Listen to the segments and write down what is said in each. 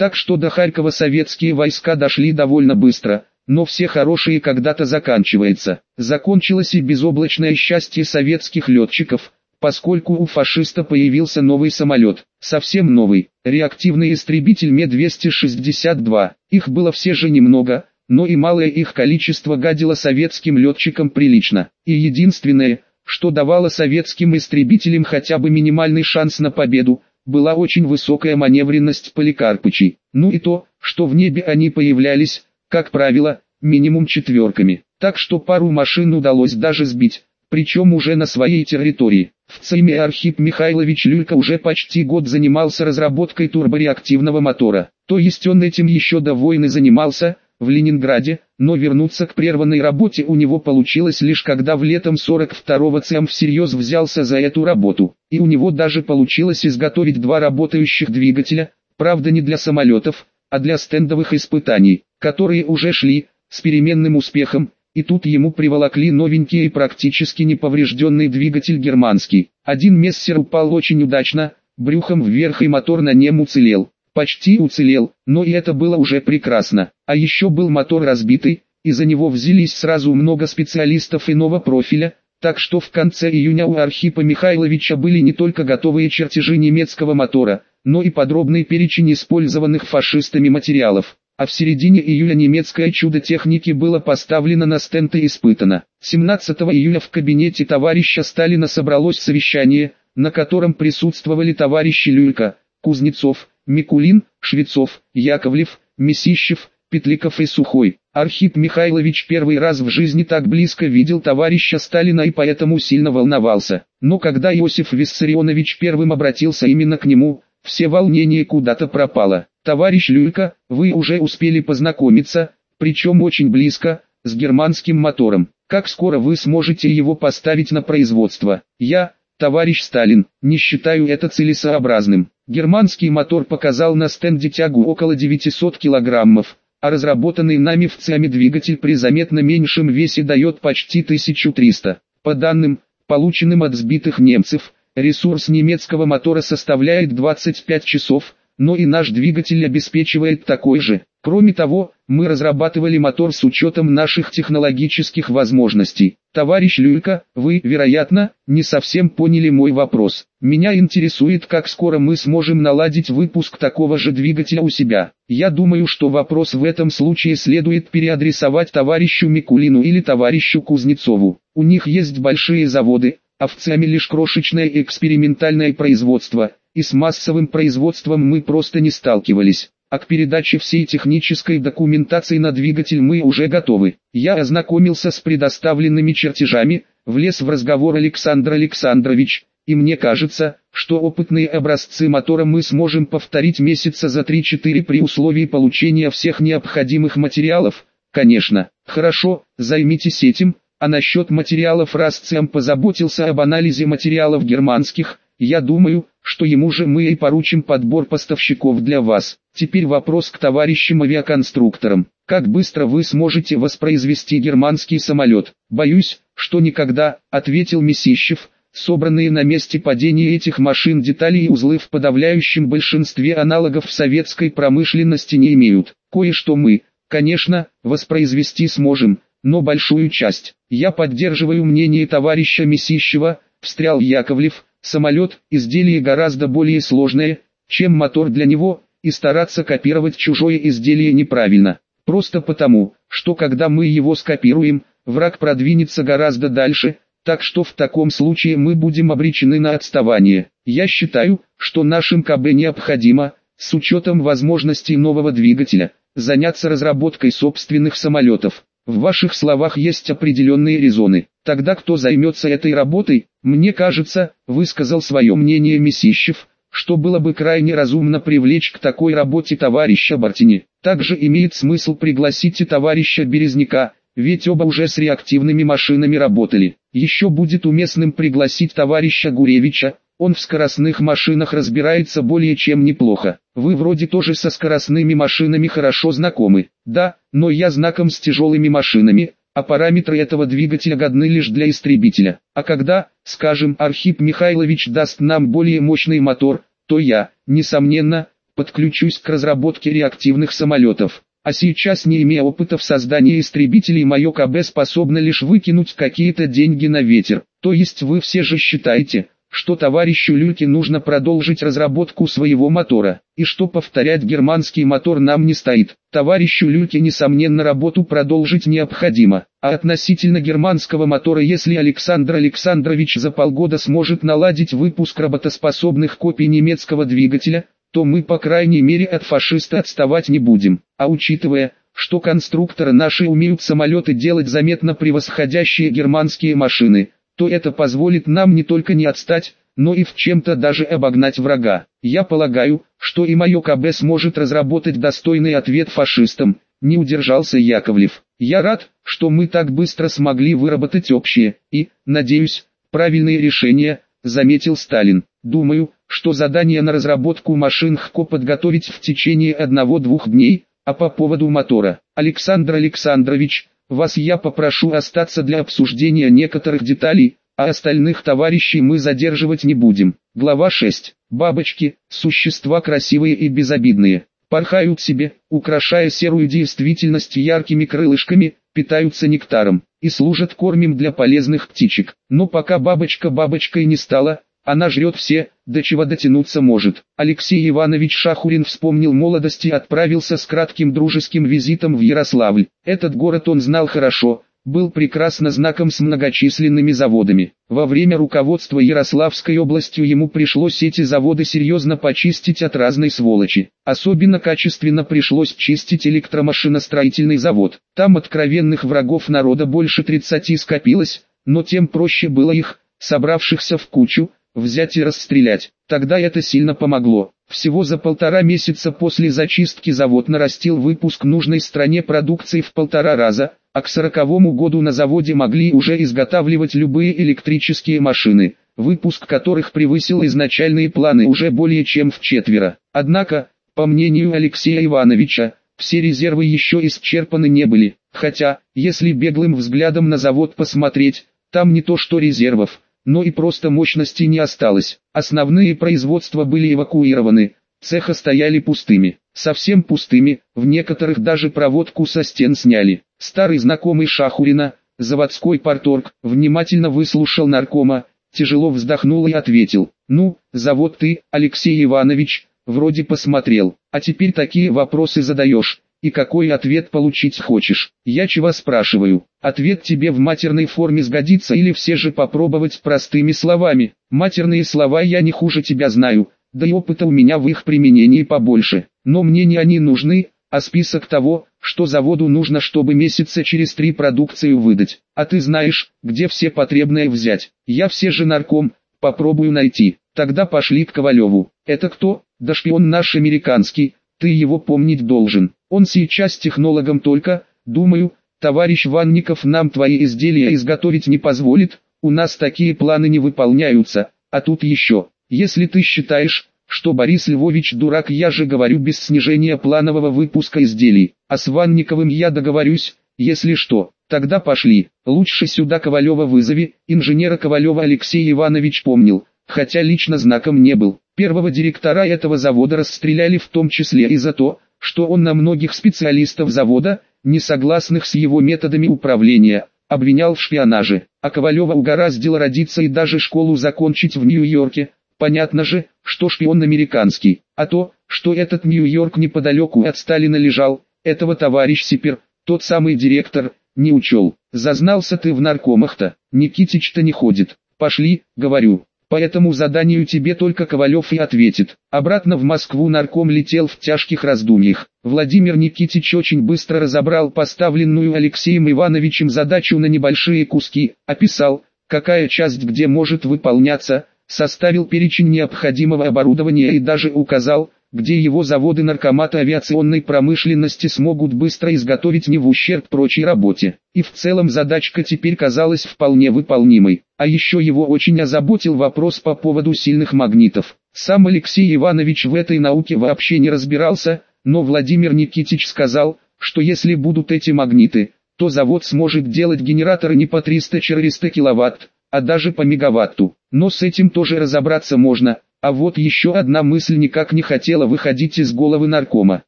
Так что до Харькова советские войска дошли довольно быстро, но все хорошие когда-то заканчивается. Закончилось и безоблачное счастье советских летчиков, поскольку у фашиста появился новый самолет, совсем новый, реактивный истребитель Ме-262. Их было все же немного, но и малое их количество гадило советским летчикам прилично. И единственное, что давало советским истребителям хотя бы минимальный шанс на победу, была очень высокая маневренность Поликарпычей. Ну и то, что в небе они появлялись, как правило, минимум четверками. Так что пару машин удалось даже сбить, причем уже на своей территории. В ЦИМе Архип Михайлович Люлька уже почти год занимался разработкой турбореактивного мотора. То есть он этим еще до войны занимался, в Ленинграде, но вернуться к прерванной работе у него получилось лишь когда в летом 42-го ЦМ всерьез взялся за эту работу. И у него даже получилось изготовить два работающих двигателя, правда не для самолетов, а для стендовых испытаний, которые уже шли, с переменным успехом, и тут ему приволокли новенький и практически неповрежденный двигатель германский. Один мессер упал очень удачно, брюхом вверх и мотор на нем уцелел. Почти уцелел, но и это было уже прекрасно. А еще был мотор разбитый, и за него взялись сразу много специалистов иного профиля, так что в конце июня у Архипа Михайловича были не только готовые чертежи немецкого мотора, но и подробный перечень использованных фашистами материалов а в середине июля немецкое чудо техники было поставлено на стенд и испытано. 17 июля в кабинете товарища Сталина собралось совещание, на котором присутствовали товарищи Люлька, Кузнецов, Микулин, Швецов, Яковлев, Месищев, Петликов и Сухой. Архип Михайлович первый раз в жизни так близко видел товарища Сталина и поэтому сильно волновался. Но когда Иосиф Виссарионович первым обратился именно к нему, все волнение куда-то пропало. Товарищ Люлька, вы уже успели познакомиться, причем очень близко, с германским мотором. Как скоро вы сможете его поставить на производство? Я, товарищ Сталин, не считаю это целесообразным. Германский мотор показал на стенде тягу около 900 килограммов, а разработанный нами в ЦИАМе двигатель при заметно меньшем весе дает почти 1300. По данным, полученным от сбитых немцев, ресурс немецкого мотора составляет 25 часов, но и наш двигатель обеспечивает такой же. Кроме того, мы разрабатывали мотор с учетом наших технологических возможностей. Товарищ Люлька, вы, вероятно, не совсем поняли мой вопрос. Меня интересует, как скоро мы сможем наладить выпуск такого же двигателя у себя. Я думаю, что вопрос в этом случае следует переадресовать товарищу Микулину или товарищу Кузнецову. У них есть большие заводы, а в ЦАМе лишь крошечное экспериментальное производство, и с массовым производством мы просто не сталкивались. А к передаче всей технической документации на двигатель мы уже готовы. Я ознакомился с предоставленными чертежами, влез в разговор Александр Александрович, и мне кажется, что опытные образцы мотора мы сможем повторить месяца за 3-4 при условии получения всех необходимых материалов. Конечно, хорошо, займитесь этим, а насчет материалов раз ЦМ позаботился об анализе материалов германских, я думаю, что ему же мы и поручим подбор поставщиков для вас. Теперь вопрос к товарищам авиаконструкторам. Как быстро вы сможете воспроизвести германский самолет? Боюсь, что никогда, ответил Месищев. Собранные на месте падения этих машин детали и узлы в подавляющем большинстве аналогов в советской промышленности не имеют. Кое-что мы, конечно, воспроизвести сможем, но большую часть. Я поддерживаю мнение товарища Месищева, встрял Яковлев, Самолет – изделие гораздо более сложное, чем мотор для него, и стараться копировать чужое изделие неправильно. Просто потому, что когда мы его скопируем, враг продвинется гораздо дальше, так что в таком случае мы будем обречены на отставание. Я считаю, что нашим КБ необходимо, с учетом возможностей нового двигателя, заняться разработкой собственных самолетов. В ваших словах есть определенные резоны. Тогда кто займется этой работой, мне кажется, высказал свое мнение Месищев, что было бы крайне разумно привлечь к такой работе товарища Бартини. Также имеет смысл пригласить и товарища Березняка, ведь оба уже с реактивными машинами работали. Еще будет уместным пригласить товарища Гуревича, он в скоростных машинах разбирается более чем неплохо. Вы вроде тоже со скоростными машинами хорошо знакомы. Да, но я знаком с тяжелыми машинами, а параметры этого двигателя годны лишь для истребителя. А когда, скажем, Архип Михайлович даст нам более мощный мотор, то я, несомненно, подключусь к разработке реактивных самолетов. А сейчас не имея опыта в создании истребителей мое КБ способно лишь выкинуть какие-то деньги на ветер. То есть вы все же считаете, что товарищу Люльке нужно продолжить разработку своего мотора, и что повторять германский мотор нам не стоит. Товарищу Люльке несомненно работу продолжить необходимо, а относительно германского мотора если Александр Александрович за полгода сможет наладить выпуск работоспособных копий немецкого двигателя, то мы по крайней мере от фашиста отставать не будем, а учитывая, что конструкторы наши умеют самолеты делать заметно превосходящие германские машины, то это позволит нам не только не отстать, но и в чем-то даже обогнать врага. Я полагаю, что и мое КБ сможет разработать достойный ответ фашистам, не удержался Яковлев. Я рад, что мы так быстро смогли выработать общее и, надеюсь, правильные решения, заметил Сталин. Думаю, что задание на разработку машин ХКО подготовить в течение одного-двух дней, а по поводу мотора. Александр Александрович, вас я попрошу остаться для обсуждения некоторых деталей, а остальных товарищей мы задерживать не будем. Глава 6. Бабочки, существа красивые и безобидные, порхают себе, украшая серую действительность яркими крылышками, питаются нектаром и служат кормом для полезных птичек. Но пока бабочка бабочкой не стала, она жрет все, до чего дотянуться может. Алексей Иванович Шахурин вспомнил молодости и отправился с кратким дружеским визитом в Ярославль. Этот город он знал хорошо, был прекрасно знаком с многочисленными заводами. Во время руководства Ярославской областью ему пришлось эти заводы серьезно почистить от разной сволочи. Особенно качественно пришлось чистить электромашиностроительный завод. Там откровенных врагов народа больше 30 скопилось, но тем проще было их, собравшихся в кучу, взять и расстрелять. Тогда это сильно помогло. Всего за полтора месяца после зачистки завод нарастил выпуск нужной стране продукции в полтора раза, а к сороковому году на заводе могли уже изготавливать любые электрические машины, выпуск которых превысил изначальные планы уже более чем в четверо. Однако, по мнению Алексея Ивановича, все резервы еще исчерпаны не были, хотя, если беглым взглядом на завод посмотреть, там не то что резервов, но и просто мощности не осталось. Основные производства были эвакуированы, цеха стояли пустыми, совсем пустыми, в некоторых даже проводку со стен сняли. Старый знакомый Шахурина, заводской порторг, внимательно выслушал наркома, тяжело вздохнул и ответил, «Ну, завод ты, Алексей Иванович, вроде посмотрел, а теперь такие вопросы задаешь, и какой ответ получить хочешь. Я чего спрашиваю? Ответ тебе в матерной форме сгодится или все же попробовать простыми словами? Матерные слова я не хуже тебя знаю, да и опыта у меня в их применении побольше. Но мне не они нужны, а список того, что заводу нужно, чтобы месяца через три продукцию выдать. А ты знаешь, где все потребное взять. Я все же нарком, попробую найти. Тогда пошли к Ковалеву. Это кто? Да шпион наш американский, ты его помнить должен. Он сейчас технологом только, думаю, товарищ Ванников нам твои изделия изготовить не позволит, у нас такие планы не выполняются, а тут еще, если ты считаешь, что Борис Львович дурак я же говорю без снижения планового выпуска изделий, а с Ванниковым я договорюсь, если что, тогда пошли, лучше сюда Ковалева вызови, инженера Ковалева Алексей Иванович помнил, хотя лично знаком не был. Первого директора этого завода расстреляли в том числе и за то, что он на многих специалистов завода, не согласных с его методами управления, обвинял в шпионаже, а Ковалева угораздило родиться и даже школу закончить в Нью-Йорке. Понятно же, что шпион американский, а то, что этот Нью-Йорк неподалеку от Сталина лежал, этого товарищ Сипер, тот самый директор, не учел. Зазнался ты в наркомах-то, Никитич-то не ходит. Пошли, говорю. По этому заданию тебе только Ковалев и ответит. Обратно в Москву нарком летел в тяжких раздумьях. Владимир Никитич очень быстро разобрал поставленную Алексеем Ивановичем задачу на небольшие куски, описал, какая часть где может выполняться, составил перечень необходимого оборудования и даже указал, где его заводы наркомата авиационной промышленности смогут быстро изготовить не в ущерб прочей работе. И в целом задачка теперь казалась вполне выполнимой. А еще его очень озаботил вопрос по поводу сильных магнитов. Сам Алексей Иванович в этой науке вообще не разбирался, но Владимир Никитич сказал, что если будут эти магниты, то завод сможет делать генераторы не по 300-400 киловатт, а даже по мегаватту. Но с этим тоже разобраться можно, А вот еще одна мысль никак не хотела выходить из головы наркома.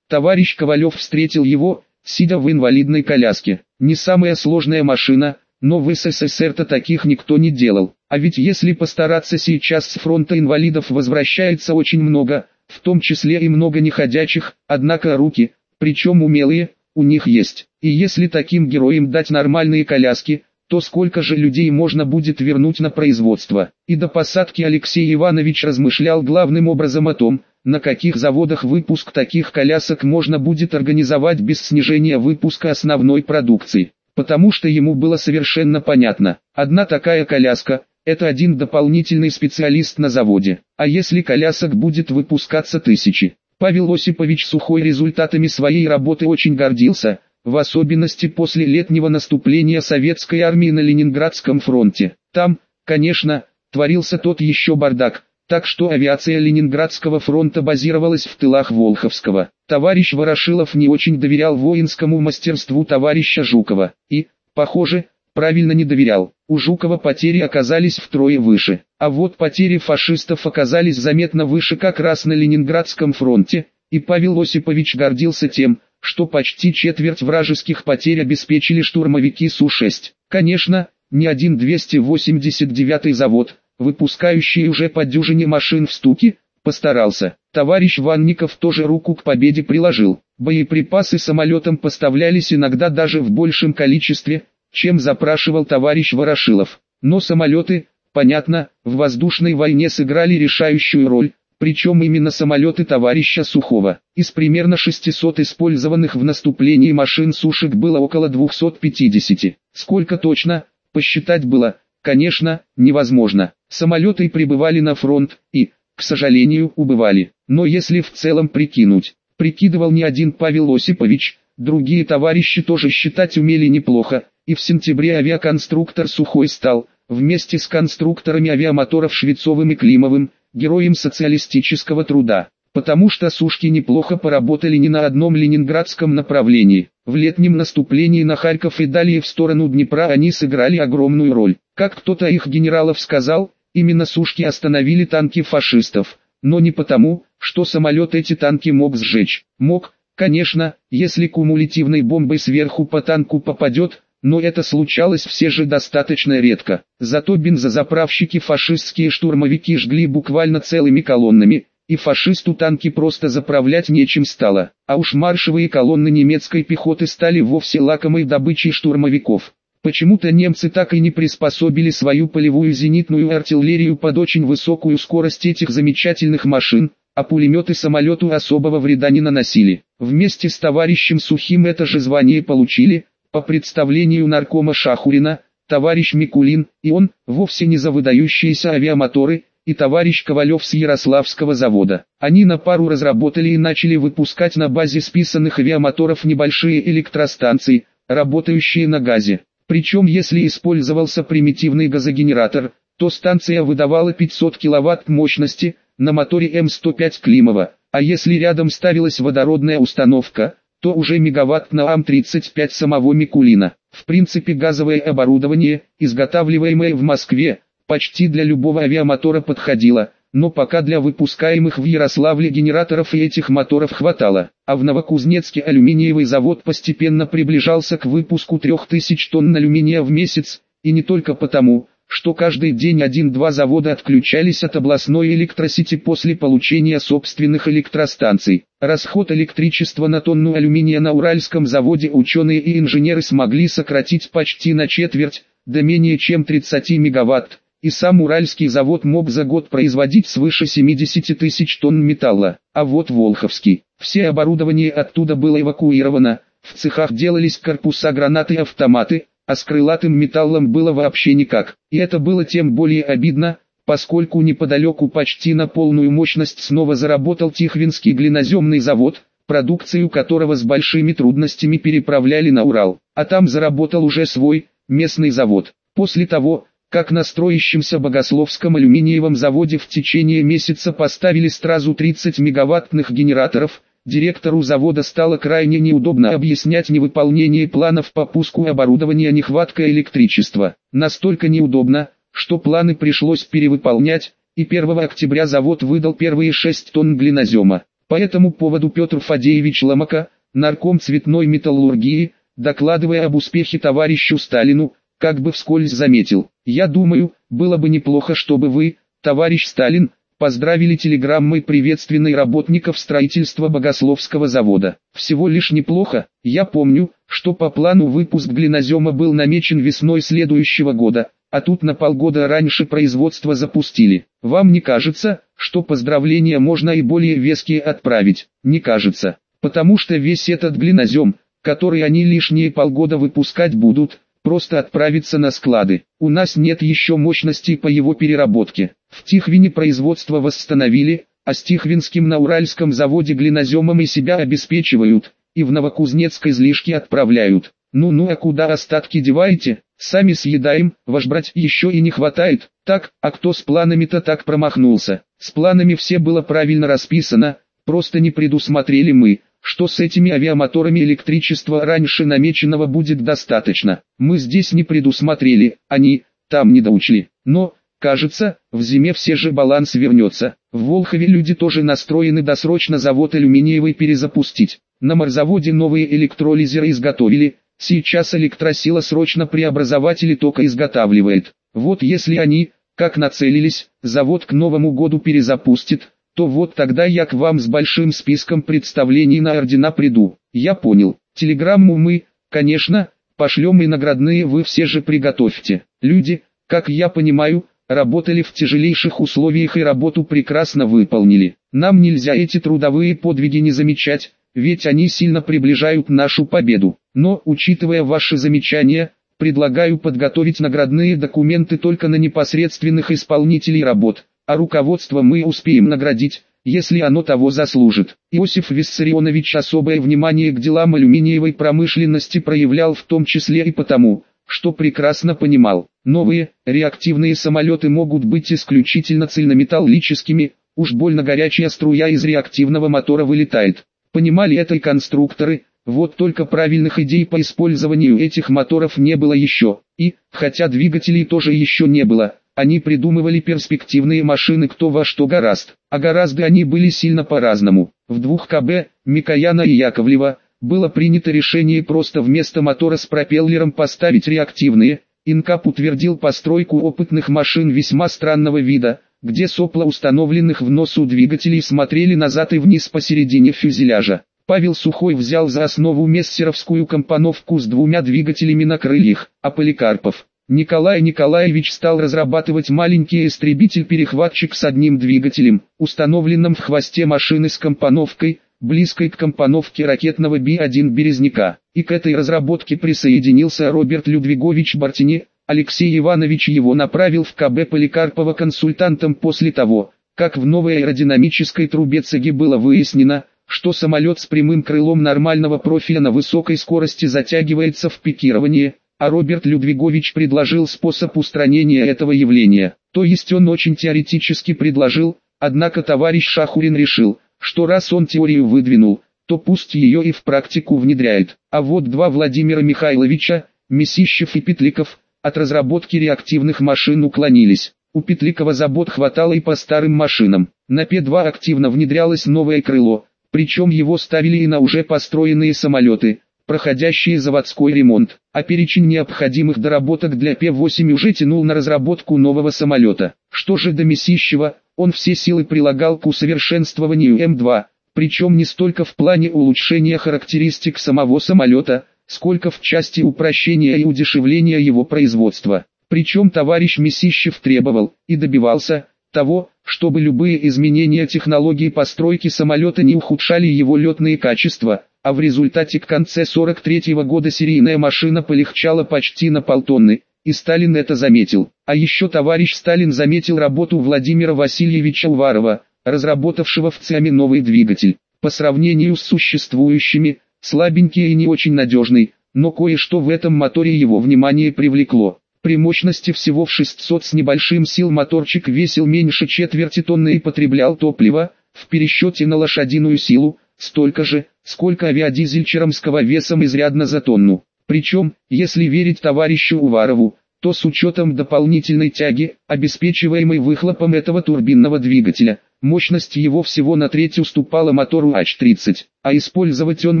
Товарищ Ковалев встретил его, сидя в инвалидной коляске. Не самая сложная машина, но в СССР-то таких никто не делал. А ведь если постараться сейчас с фронта инвалидов возвращается очень много, в том числе и много неходячих, однако руки, причем умелые, у них есть. И если таким героям дать нормальные коляски, то сколько же людей можно будет вернуть на производство. И до посадки Алексей Иванович размышлял главным образом о том, на каких заводах выпуск таких колясок можно будет организовать без снижения выпуска основной продукции. Потому что ему было совершенно понятно, одна такая коляска, это один дополнительный специалист на заводе. А если колясок будет выпускаться тысячи? Павел Осипович Сухой результатами своей работы очень гордился, в особенности после летнего наступления советской армии на Ленинградском фронте. Там, конечно, творился тот еще бардак, так что авиация Ленинградского фронта базировалась в тылах Волховского. Товарищ Ворошилов не очень доверял воинскому мастерству товарища Жукова, и, похоже, правильно не доверял. У Жукова потери оказались втрое выше, а вот потери фашистов оказались заметно выше как раз на Ленинградском фронте, и Павел Осипович гордился тем, что почти четверть вражеских потерь обеспечили штурмовики Су-6. Конечно, ни один 289 завод, выпускающий уже по дюжине машин в стуке, постарался. Товарищ Ванников тоже руку к победе приложил. Боеприпасы самолетам поставлялись иногда даже в большем количестве, чем запрашивал товарищ Ворошилов. Но самолеты, понятно, в воздушной войне сыграли решающую роль, причем именно самолеты товарища Сухого. Из примерно 600 использованных в наступлении машин сушек было около 250. Сколько точно, посчитать было, конечно, невозможно. Самолеты прибывали на фронт и, к сожалению, убывали. Но если в целом прикинуть, прикидывал не один Павел Осипович, другие товарищи тоже считать умели неплохо, и в сентябре авиаконструктор Сухой стал, вместе с конструкторами авиамоторов Швецовым и Климовым, героем социалистического труда, потому что сушки неплохо поработали не на одном ленинградском направлении. В летнем наступлении на Харьков и далее в сторону Днепра они сыграли огромную роль. Как кто-то их генералов сказал, именно сушки остановили танки фашистов, но не потому, что самолет эти танки мог сжечь. Мог, конечно, если кумулятивной бомбой сверху по танку попадет, но это случалось все же достаточно редко. Зато бензозаправщики фашистские штурмовики жгли буквально целыми колоннами, и фашисту танки просто заправлять нечем стало. А уж маршевые колонны немецкой пехоты стали вовсе лакомой добычей штурмовиков. Почему-то немцы так и не приспособили свою полевую зенитную артиллерию под очень высокую скорость этих замечательных машин, а пулеметы самолету особого вреда не наносили. Вместе с товарищем Сухим это же звание получили, по представлению наркома Шахурина, товарищ Микулин, и он, вовсе не за выдающиеся авиамоторы, и товарищ Ковалев с Ярославского завода. Они на пару разработали и начали выпускать на базе списанных авиамоторов небольшие электростанции, работающие на газе. Причем если использовался примитивный газогенератор, то станция выдавала 500 кВт мощности на моторе М105 Климова, а если рядом ставилась водородная установка, то уже мегаватт на АМ-35 самого Микулина. В принципе газовое оборудование, изготавливаемое в Москве, почти для любого авиамотора подходило, но пока для выпускаемых в Ярославле генераторов и этих моторов хватало, а в Новокузнецке алюминиевый завод постепенно приближался к выпуску 3000 тонн алюминия в месяц, и не только потому, что каждый день один-два завода отключались от областной электросети после получения собственных электростанций. Расход электричества на тонну алюминия на Уральском заводе ученые и инженеры смогли сократить почти на четверть, до менее чем 30 мегаватт, и сам Уральский завод мог за год производить свыше 70 тысяч тонн металла. А вот Волховский, все оборудование оттуда было эвакуировано, в цехах делались корпуса гранаты и автоматы, а с крылатым металлом было вообще никак. И это было тем более обидно, поскольку неподалеку почти на полную мощность снова заработал Тихвинский глиноземный завод, продукцию которого с большими трудностями переправляли на Урал, а там заработал уже свой, местный завод. После того, как на строящемся Богословском алюминиевом заводе в течение месяца поставили сразу 30 мегаваттных генераторов, Директору завода стало крайне неудобно объяснять невыполнение планов по пуску оборудования нехватка электричества. Настолько неудобно, что планы пришлось перевыполнять, и 1 октября завод выдал первые 6 тонн глинозема. По этому поводу Петр Фадеевич Ломака, нарком цветной металлургии, докладывая об успехе товарищу Сталину, как бы вскользь заметил, «Я думаю, было бы неплохо, чтобы вы, товарищ Сталин, поздравили телеграммой приветственной работников строительства Богословского завода. Всего лишь неплохо, я помню, что по плану выпуск глинозема был намечен весной следующего года, а тут на полгода раньше производство запустили. Вам не кажется, что поздравления можно и более веские отправить? Не кажется, потому что весь этот глинозем, который они лишние полгода выпускать будут, просто отправиться на склады. У нас нет еще мощностей по его переработке. В Тихвине производство восстановили, а с Тихвинским на Уральском заводе глиноземом и себя обеспечивают, и в Новокузнецк излишки отправляют. Ну-ну а куда остатки деваете? Сами съедаем, ваш брать еще и не хватает. Так, а кто с планами-то так промахнулся? С планами все было правильно расписано, просто не предусмотрели мы что с этими авиамоторами электричества раньше намеченного будет достаточно. Мы здесь не предусмотрели, они, там не доучли. Но, кажется, в зиме все же баланс вернется. В Волхове люди тоже настроены досрочно завод алюминиевый перезапустить. На морзаводе новые электролизеры изготовили, сейчас электросила срочно преобразователи тока изготавливает. Вот если они, как нацелились, завод к Новому году перезапустит, то вот тогда я к вам с большим списком представлений на ордена приду. Я понял. Телеграмму мы, конечно, пошлем и наградные вы все же приготовьте. Люди, как я понимаю, работали в тяжелейших условиях и работу прекрасно выполнили. Нам нельзя эти трудовые подвиги не замечать, ведь они сильно приближают нашу победу. Но, учитывая ваши замечания, предлагаю подготовить наградные документы только на непосредственных исполнителей работ, а руководство мы успеем наградить, если оно того заслужит. Иосиф Виссарионович особое внимание к делам алюминиевой промышленности проявлял в том числе и потому, что прекрасно понимал, новые, реактивные самолеты могут быть исключительно цельнометаллическими, уж больно горячая струя из реактивного мотора вылетает. Понимали это и конструкторы, вот только правильных идей по использованию этих моторов не было еще, и, хотя двигателей тоже еще не было, они придумывали перспективные машины кто во что гораст, а гораздо они были сильно по-разному. В двух КБ, Микояна и Яковлева, было принято решение просто вместо мотора с пропеллером поставить реактивные. Инкап утвердил постройку опытных машин весьма странного вида, где сопла установленных в носу двигателей смотрели назад и вниз посередине фюзеляжа. Павел Сухой взял за основу мессеровскую компоновку с двумя двигателями на крыльях, а Поликарпов Николай Николаевич стал разрабатывать маленький истребитель-перехватчик с одним двигателем, установленным в хвосте машины с компоновкой, близкой к компоновке ракетного Би-1 «Березняка». И к этой разработке присоединился Роберт Людвигович Бартини, Алексей Иванович его направил в КБ Поликарпова консультантом после того, как в новой аэродинамической трубе ЦГ было выяснено, что самолет с прямым крылом нормального профиля на высокой скорости затягивается в пикирование, а Роберт Людвигович предложил способ устранения этого явления. То есть он очень теоретически предложил, однако товарищ Шахурин решил, что раз он теорию выдвинул, то пусть ее и в практику внедряет. А вот два Владимира Михайловича, Месищев и Петликов, от разработки реактивных машин уклонились. У Петликова забот хватало и по старым машинам. На П-2 активно внедрялось новое крыло, причем его ставили и на уже построенные самолеты – проходящие заводской ремонт, а перечень необходимых доработок для П-8 уже тянул на разработку нового самолета. Что же до Месищева, он все силы прилагал к усовершенствованию М2, причем не столько в плане улучшения характеристик самого самолета, сколько в части упрощения и удешевления его производства. Причем товарищ Месищев требовал, и добивался, того, чтобы любые изменения технологии постройки самолета не ухудшали его летные качества, а в результате к конце 43 -го года серийная машина полегчала почти на полтонны, и Сталин это заметил. А еще товарищ Сталин заметил работу Владимира Васильевича Уварова, разработавшего в ЦИАМе новый двигатель. По сравнению с существующими, слабенький и не очень надежный, но кое-что в этом моторе его внимание привлекло. При мощности всего в 600 с небольшим сил моторчик весил меньше четверти тонны и потреблял топливо, в пересчете на лошадиную силу, столько же, сколько авиадизель Черомского весом изрядно за тонну. Причем, если верить товарищу Уварову, то с учетом дополнительной тяги, обеспечиваемой выхлопом этого турбинного двигателя, мощность его всего на треть уступала мотору H30, а использовать он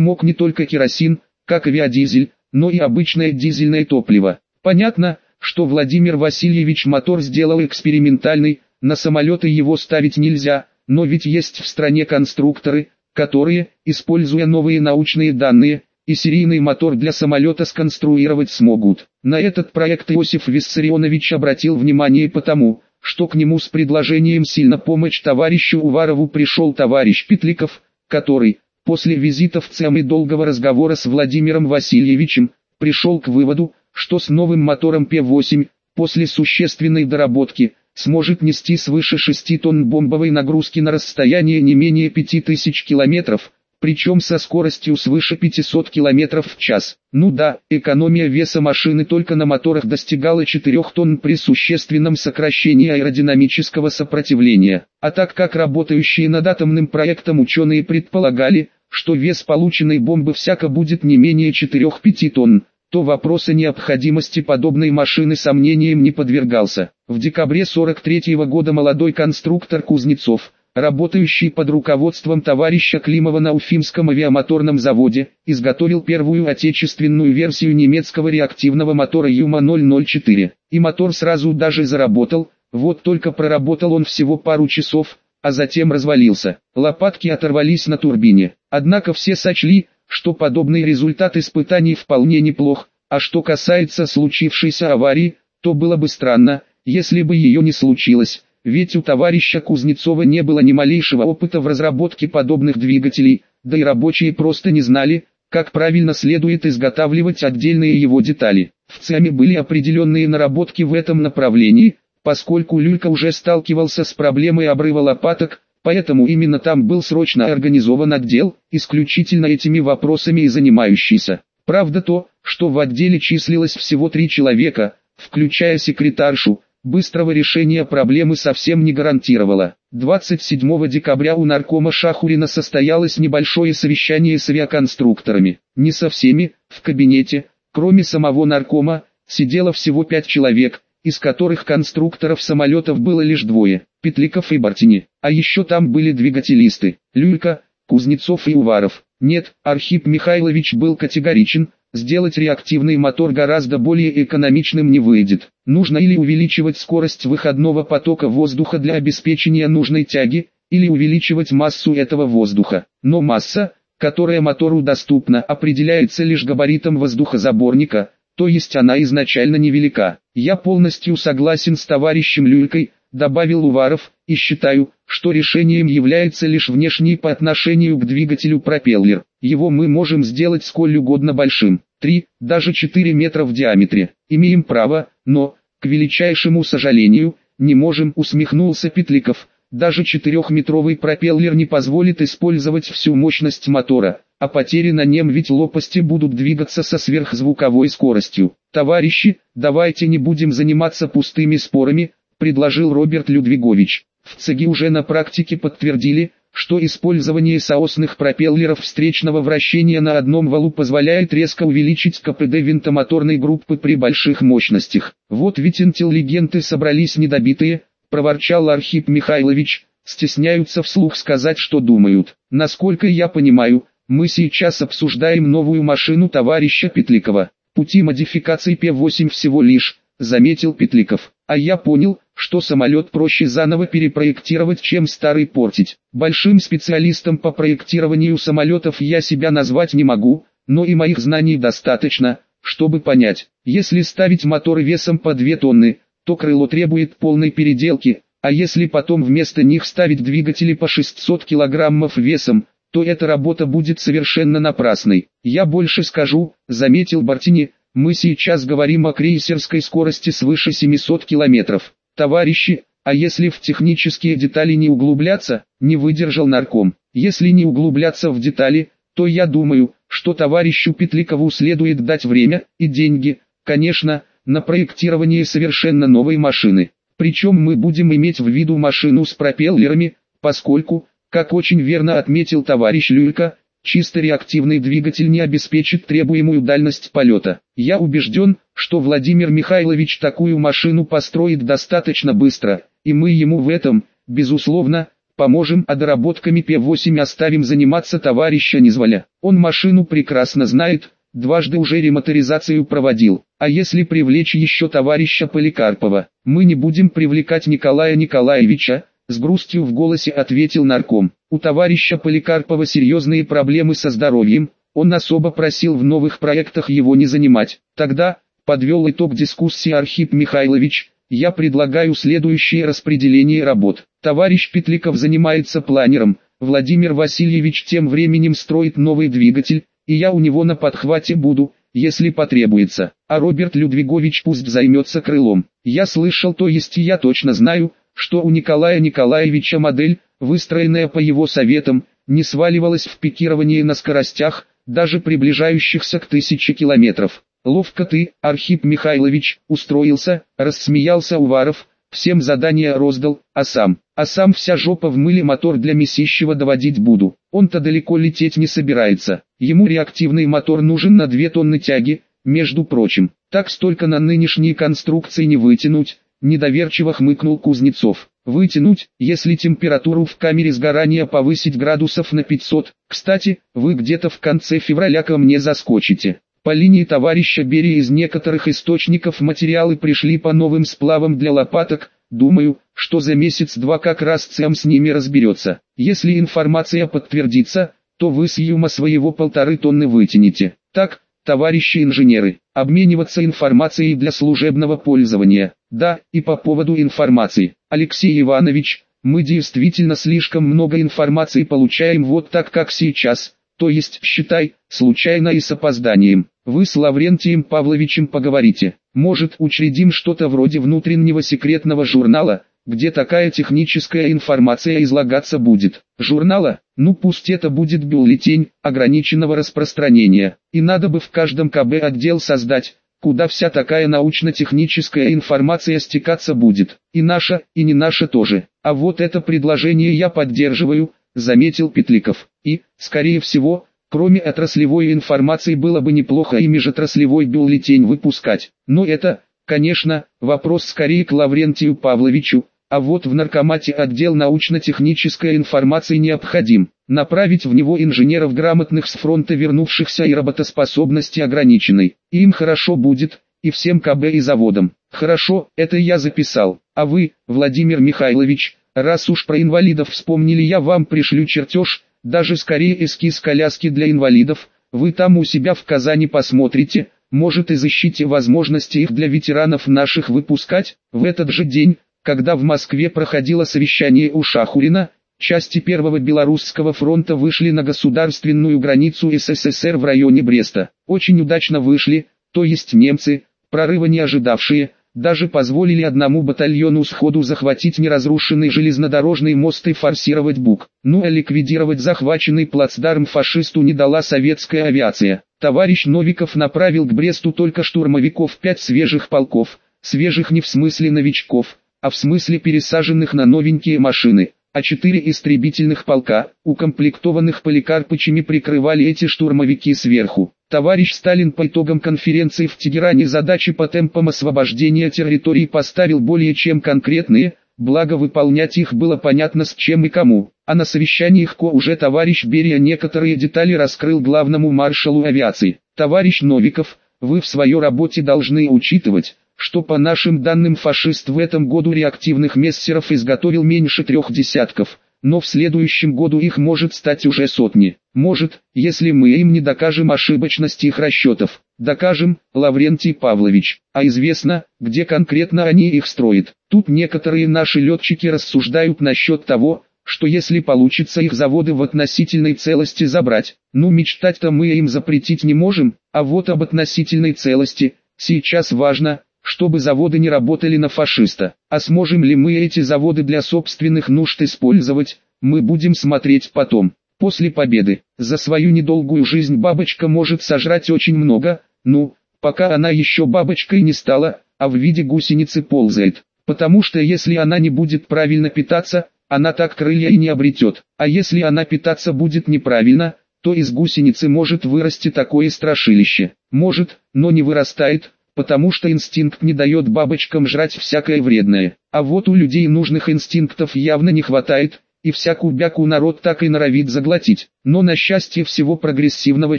мог не только керосин, как авиадизель, но и обычное дизельное топливо. Понятно, что Владимир Васильевич мотор сделал экспериментальный, на самолеты его ставить нельзя, но ведь есть в стране конструкторы, которые, используя новые научные данные, и серийный мотор для самолета сконструировать смогут. На этот проект Иосиф Виссарионович обратил внимание потому, что к нему с предложением сильно помочь товарищу Уварову пришел товарищ Петликов, который, после визита в ЦМ и долгого разговора с Владимиром Васильевичем, пришел к выводу, что с новым мотором П-8, после существенной доработки, сможет нести свыше 6 тонн бомбовой нагрузки на расстояние не менее 5000 километров, причем со скоростью свыше 500 км в час. Ну да, экономия веса машины только на моторах достигала 4 тонн при существенном сокращении аэродинамического сопротивления. А так как работающие над атомным проектом ученые предполагали, что вес полученной бомбы всяко будет не менее 4-5 тонн, то вопрос о необходимости подобной машины сомнениям не подвергался. В декабре 43 -го года молодой конструктор Кузнецов, работающий под руководством товарища Климова на Уфимском авиамоторном заводе, изготовил первую отечественную версию немецкого реактивного мотора Юма-004. И мотор сразу даже заработал, вот только проработал он всего пару часов, а затем развалился. Лопатки оторвались на турбине. Однако все сочли, что подобный результат испытаний вполне неплох, а что касается случившейся аварии, то было бы странно, если бы ее не случилось ведь у товарища Кузнецова не было ни малейшего опыта в разработке подобных двигателей, да и рабочие просто не знали, как правильно следует изготавливать отдельные его детали. В ЦИАМе были определенные наработки в этом направлении, поскольку Люлька уже сталкивался с проблемой обрыва лопаток, поэтому именно там был срочно организован отдел, исключительно этими вопросами и занимающийся. Правда то, что в отделе числилось всего три человека, включая секретаршу, быстрого решения проблемы совсем не гарантировало. 27 декабря у наркома Шахурина состоялось небольшое совещание с авиаконструкторами. Не со всеми, в кабинете, кроме самого наркома, сидело всего пять человек, из которых конструкторов самолетов было лишь двое, Петликов и Бартини. А еще там были двигателисты, Люлька, Кузнецов и Уваров. Нет, Архип Михайлович был категоричен, Сделать реактивный мотор гораздо более экономичным не выйдет. Нужно или увеличивать скорость выходного потока воздуха для обеспечения нужной тяги, или увеличивать массу этого воздуха. Но масса, которая мотору доступна, определяется лишь габаритом воздухозаборника, то есть она изначально невелика. Я полностью согласен с товарищем Люлькой, добавил Уваров, и считаю, что решением является лишь внешний по отношению к двигателю пропеллер. Его мы можем сделать сколь угодно большим, 3, даже 4 метра в диаметре. Имеем право, но, к величайшему сожалению, не можем, усмехнулся Петликов. Даже четырехметровый пропеллер не позволит использовать всю мощность мотора, а потери на нем ведь лопасти будут двигаться со сверхзвуковой скоростью. Товарищи, давайте не будем заниматься пустыми спорами, предложил Роберт Людвигович. В ЦЕГе уже на практике подтвердили, что использование соосных пропеллеров встречного вращения на одном валу позволяет резко увеличить КПД винтомоторной группы при больших мощностях. Вот ведь интеллигенты собрались недобитые, проворчал Архип Михайлович, стесняются вслух сказать, что думают. Насколько я понимаю, мы сейчас обсуждаем новую машину товарища Петликова. Пути модификации П-8 всего лишь, заметил Петликов. А я понял, что самолет проще заново перепроектировать, чем старый портить. Большим специалистом по проектированию самолетов я себя назвать не могу, но и моих знаний достаточно, чтобы понять, если ставить моторы весом по 2 тонны, то крыло требует полной переделки, а если потом вместо них ставить двигатели по 600 килограммов весом, то эта работа будет совершенно напрасной. Я больше скажу, заметил Бартини, мы сейчас говорим о крейсерской скорости свыше 700 километров. Товарищи, а если в технические детали не углубляться, не выдержал нарком. Если не углубляться в детали, то я думаю, что товарищу Петликову следует дать время и деньги, конечно, на проектирование совершенно новой машины. Причем мы будем иметь в виду машину с пропеллерами, поскольку, как очень верно отметил товарищ Люлька, чисто реактивный двигатель не обеспечит требуемую дальность полета. Я убежден, что Владимир Михайлович такую машину построит достаточно быстро, и мы ему в этом, безусловно, поможем, а доработками П-8 оставим заниматься товарища Низволя. Он машину прекрасно знает, дважды уже ремоторизацию проводил. А если привлечь еще товарища Поликарпова, мы не будем привлекать Николая Николаевича, с грустью в голосе ответил нарком. У товарища Поликарпова серьезные проблемы со здоровьем, он особо просил в новых проектах его не занимать. Тогда, подвел итог дискуссии Архип Михайлович, я предлагаю следующее распределение работ. Товарищ Петликов занимается планером, Владимир Васильевич тем временем строит новый двигатель, и я у него на подхвате буду, если потребуется. А Роберт Людвигович пусть займется крылом. Я слышал, то есть я точно знаю, что у Николая Николаевича модель, выстроенная по его советам, не сваливалась в пикировании на скоростях, даже приближающихся к тысяче километров. Ловко ты, Архип Михайлович, устроился, рассмеялся Уваров, всем задание роздал, а сам, а сам вся жопа в мыле мотор для месищего доводить буду. Он-то далеко лететь не собирается, ему реактивный мотор нужен на две тонны тяги, между прочим, так столько на нынешние конструкции не вытянуть, недоверчиво хмыкнул Кузнецов. Вытянуть, если температуру в камере сгорания повысить градусов на 500. Кстати, вы где-то в конце февраля ко мне заскочите. По линии товарища Берия из некоторых источников материалы пришли по новым сплавам для лопаток, думаю, что за месяц-два как раз ЦМ с ними разберется. Если информация подтвердится, то вы с Юма своего полторы тонны вытянете. Так, товарищи инженеры, обмениваться информацией для служебного пользования. Да, и по поводу информации. Алексей Иванович, мы действительно слишком много информации получаем вот так как сейчас, то есть, считай, случайно и с опозданием. Вы с Лаврентием Павловичем поговорите. Может, учредим что-то вроде внутреннего секретного журнала, где такая техническая информация излагаться будет. Журнала? Ну пусть это будет бюллетень ограниченного распространения. И надо бы в каждом КБ отдел создать, куда вся такая научно-техническая информация стекаться будет. И наша, и не наша тоже. А вот это предложение я поддерживаю, заметил Петликов. И, скорее всего, кроме отраслевой информации было бы неплохо и межотраслевой бюллетень выпускать. Но это, конечно, вопрос скорее к Лаврентию Павловичу, а вот в наркомате отдел научно-технической информации необходим. Направить в него инженеров грамотных с фронта вернувшихся и работоспособности ограниченной. Им хорошо будет, и всем КБ и заводам. Хорошо, это я записал. А вы, Владимир Михайлович, Раз уж про инвалидов вспомнили, я вам пришлю чертеж, даже скорее эскиз коляски для инвалидов, вы там у себя в Казани посмотрите, может изыщите возможности их для ветеранов наших выпускать. В этот же день, когда в Москве проходило совещание у Шахурина, части Первого Белорусского фронта вышли на государственную границу СССР в районе Бреста. Очень удачно вышли, то есть немцы, прорыва не ожидавшие, даже позволили одному батальону сходу захватить неразрушенный железнодорожный мост и форсировать Бук. Ну а ликвидировать захваченный плацдарм фашисту не дала советская авиация. Товарищ Новиков направил к Бресту только штурмовиков пять свежих полков, свежих не в смысле новичков, а в смысле пересаженных на новенькие машины а четыре истребительных полка, укомплектованных поликарпычами прикрывали эти штурмовики сверху. Товарищ Сталин по итогам конференции в Тегеране задачи по темпам освобождения территории поставил более чем конкретные, благо выполнять их было понятно с чем и кому. А на совещаниях КО уже товарищ Берия некоторые детали раскрыл главному маршалу авиации. Товарищ Новиков, вы в своей работе должны учитывать, что по нашим данным фашист в этом году реактивных мессеров изготовил меньше трех десятков, но в следующем году их может стать уже сотни. Может, если мы им не докажем ошибочность их расчетов. Докажем, Лаврентий Павлович, а известно, где конкретно они их строят. Тут некоторые наши летчики рассуждают насчет того, что если получится их заводы в относительной целости забрать, ну мечтать-то мы им запретить не можем, а вот об относительной целости, сейчас важно, чтобы заводы не работали на фашиста. А сможем ли мы эти заводы для собственных нужд использовать, мы будем смотреть потом. После победы, за свою недолгую жизнь бабочка может сожрать очень много, ну, пока она еще бабочкой не стала, а в виде гусеницы ползает. Потому что если она не будет правильно питаться, она так крылья и не обретет. А если она питаться будет неправильно, то из гусеницы может вырасти такое страшилище. Может, но не вырастает, потому что инстинкт не дает бабочкам жрать всякое вредное. А вот у людей нужных инстинктов явно не хватает, и всякую бяку народ так и норовит заглотить. Но на счастье всего прогрессивного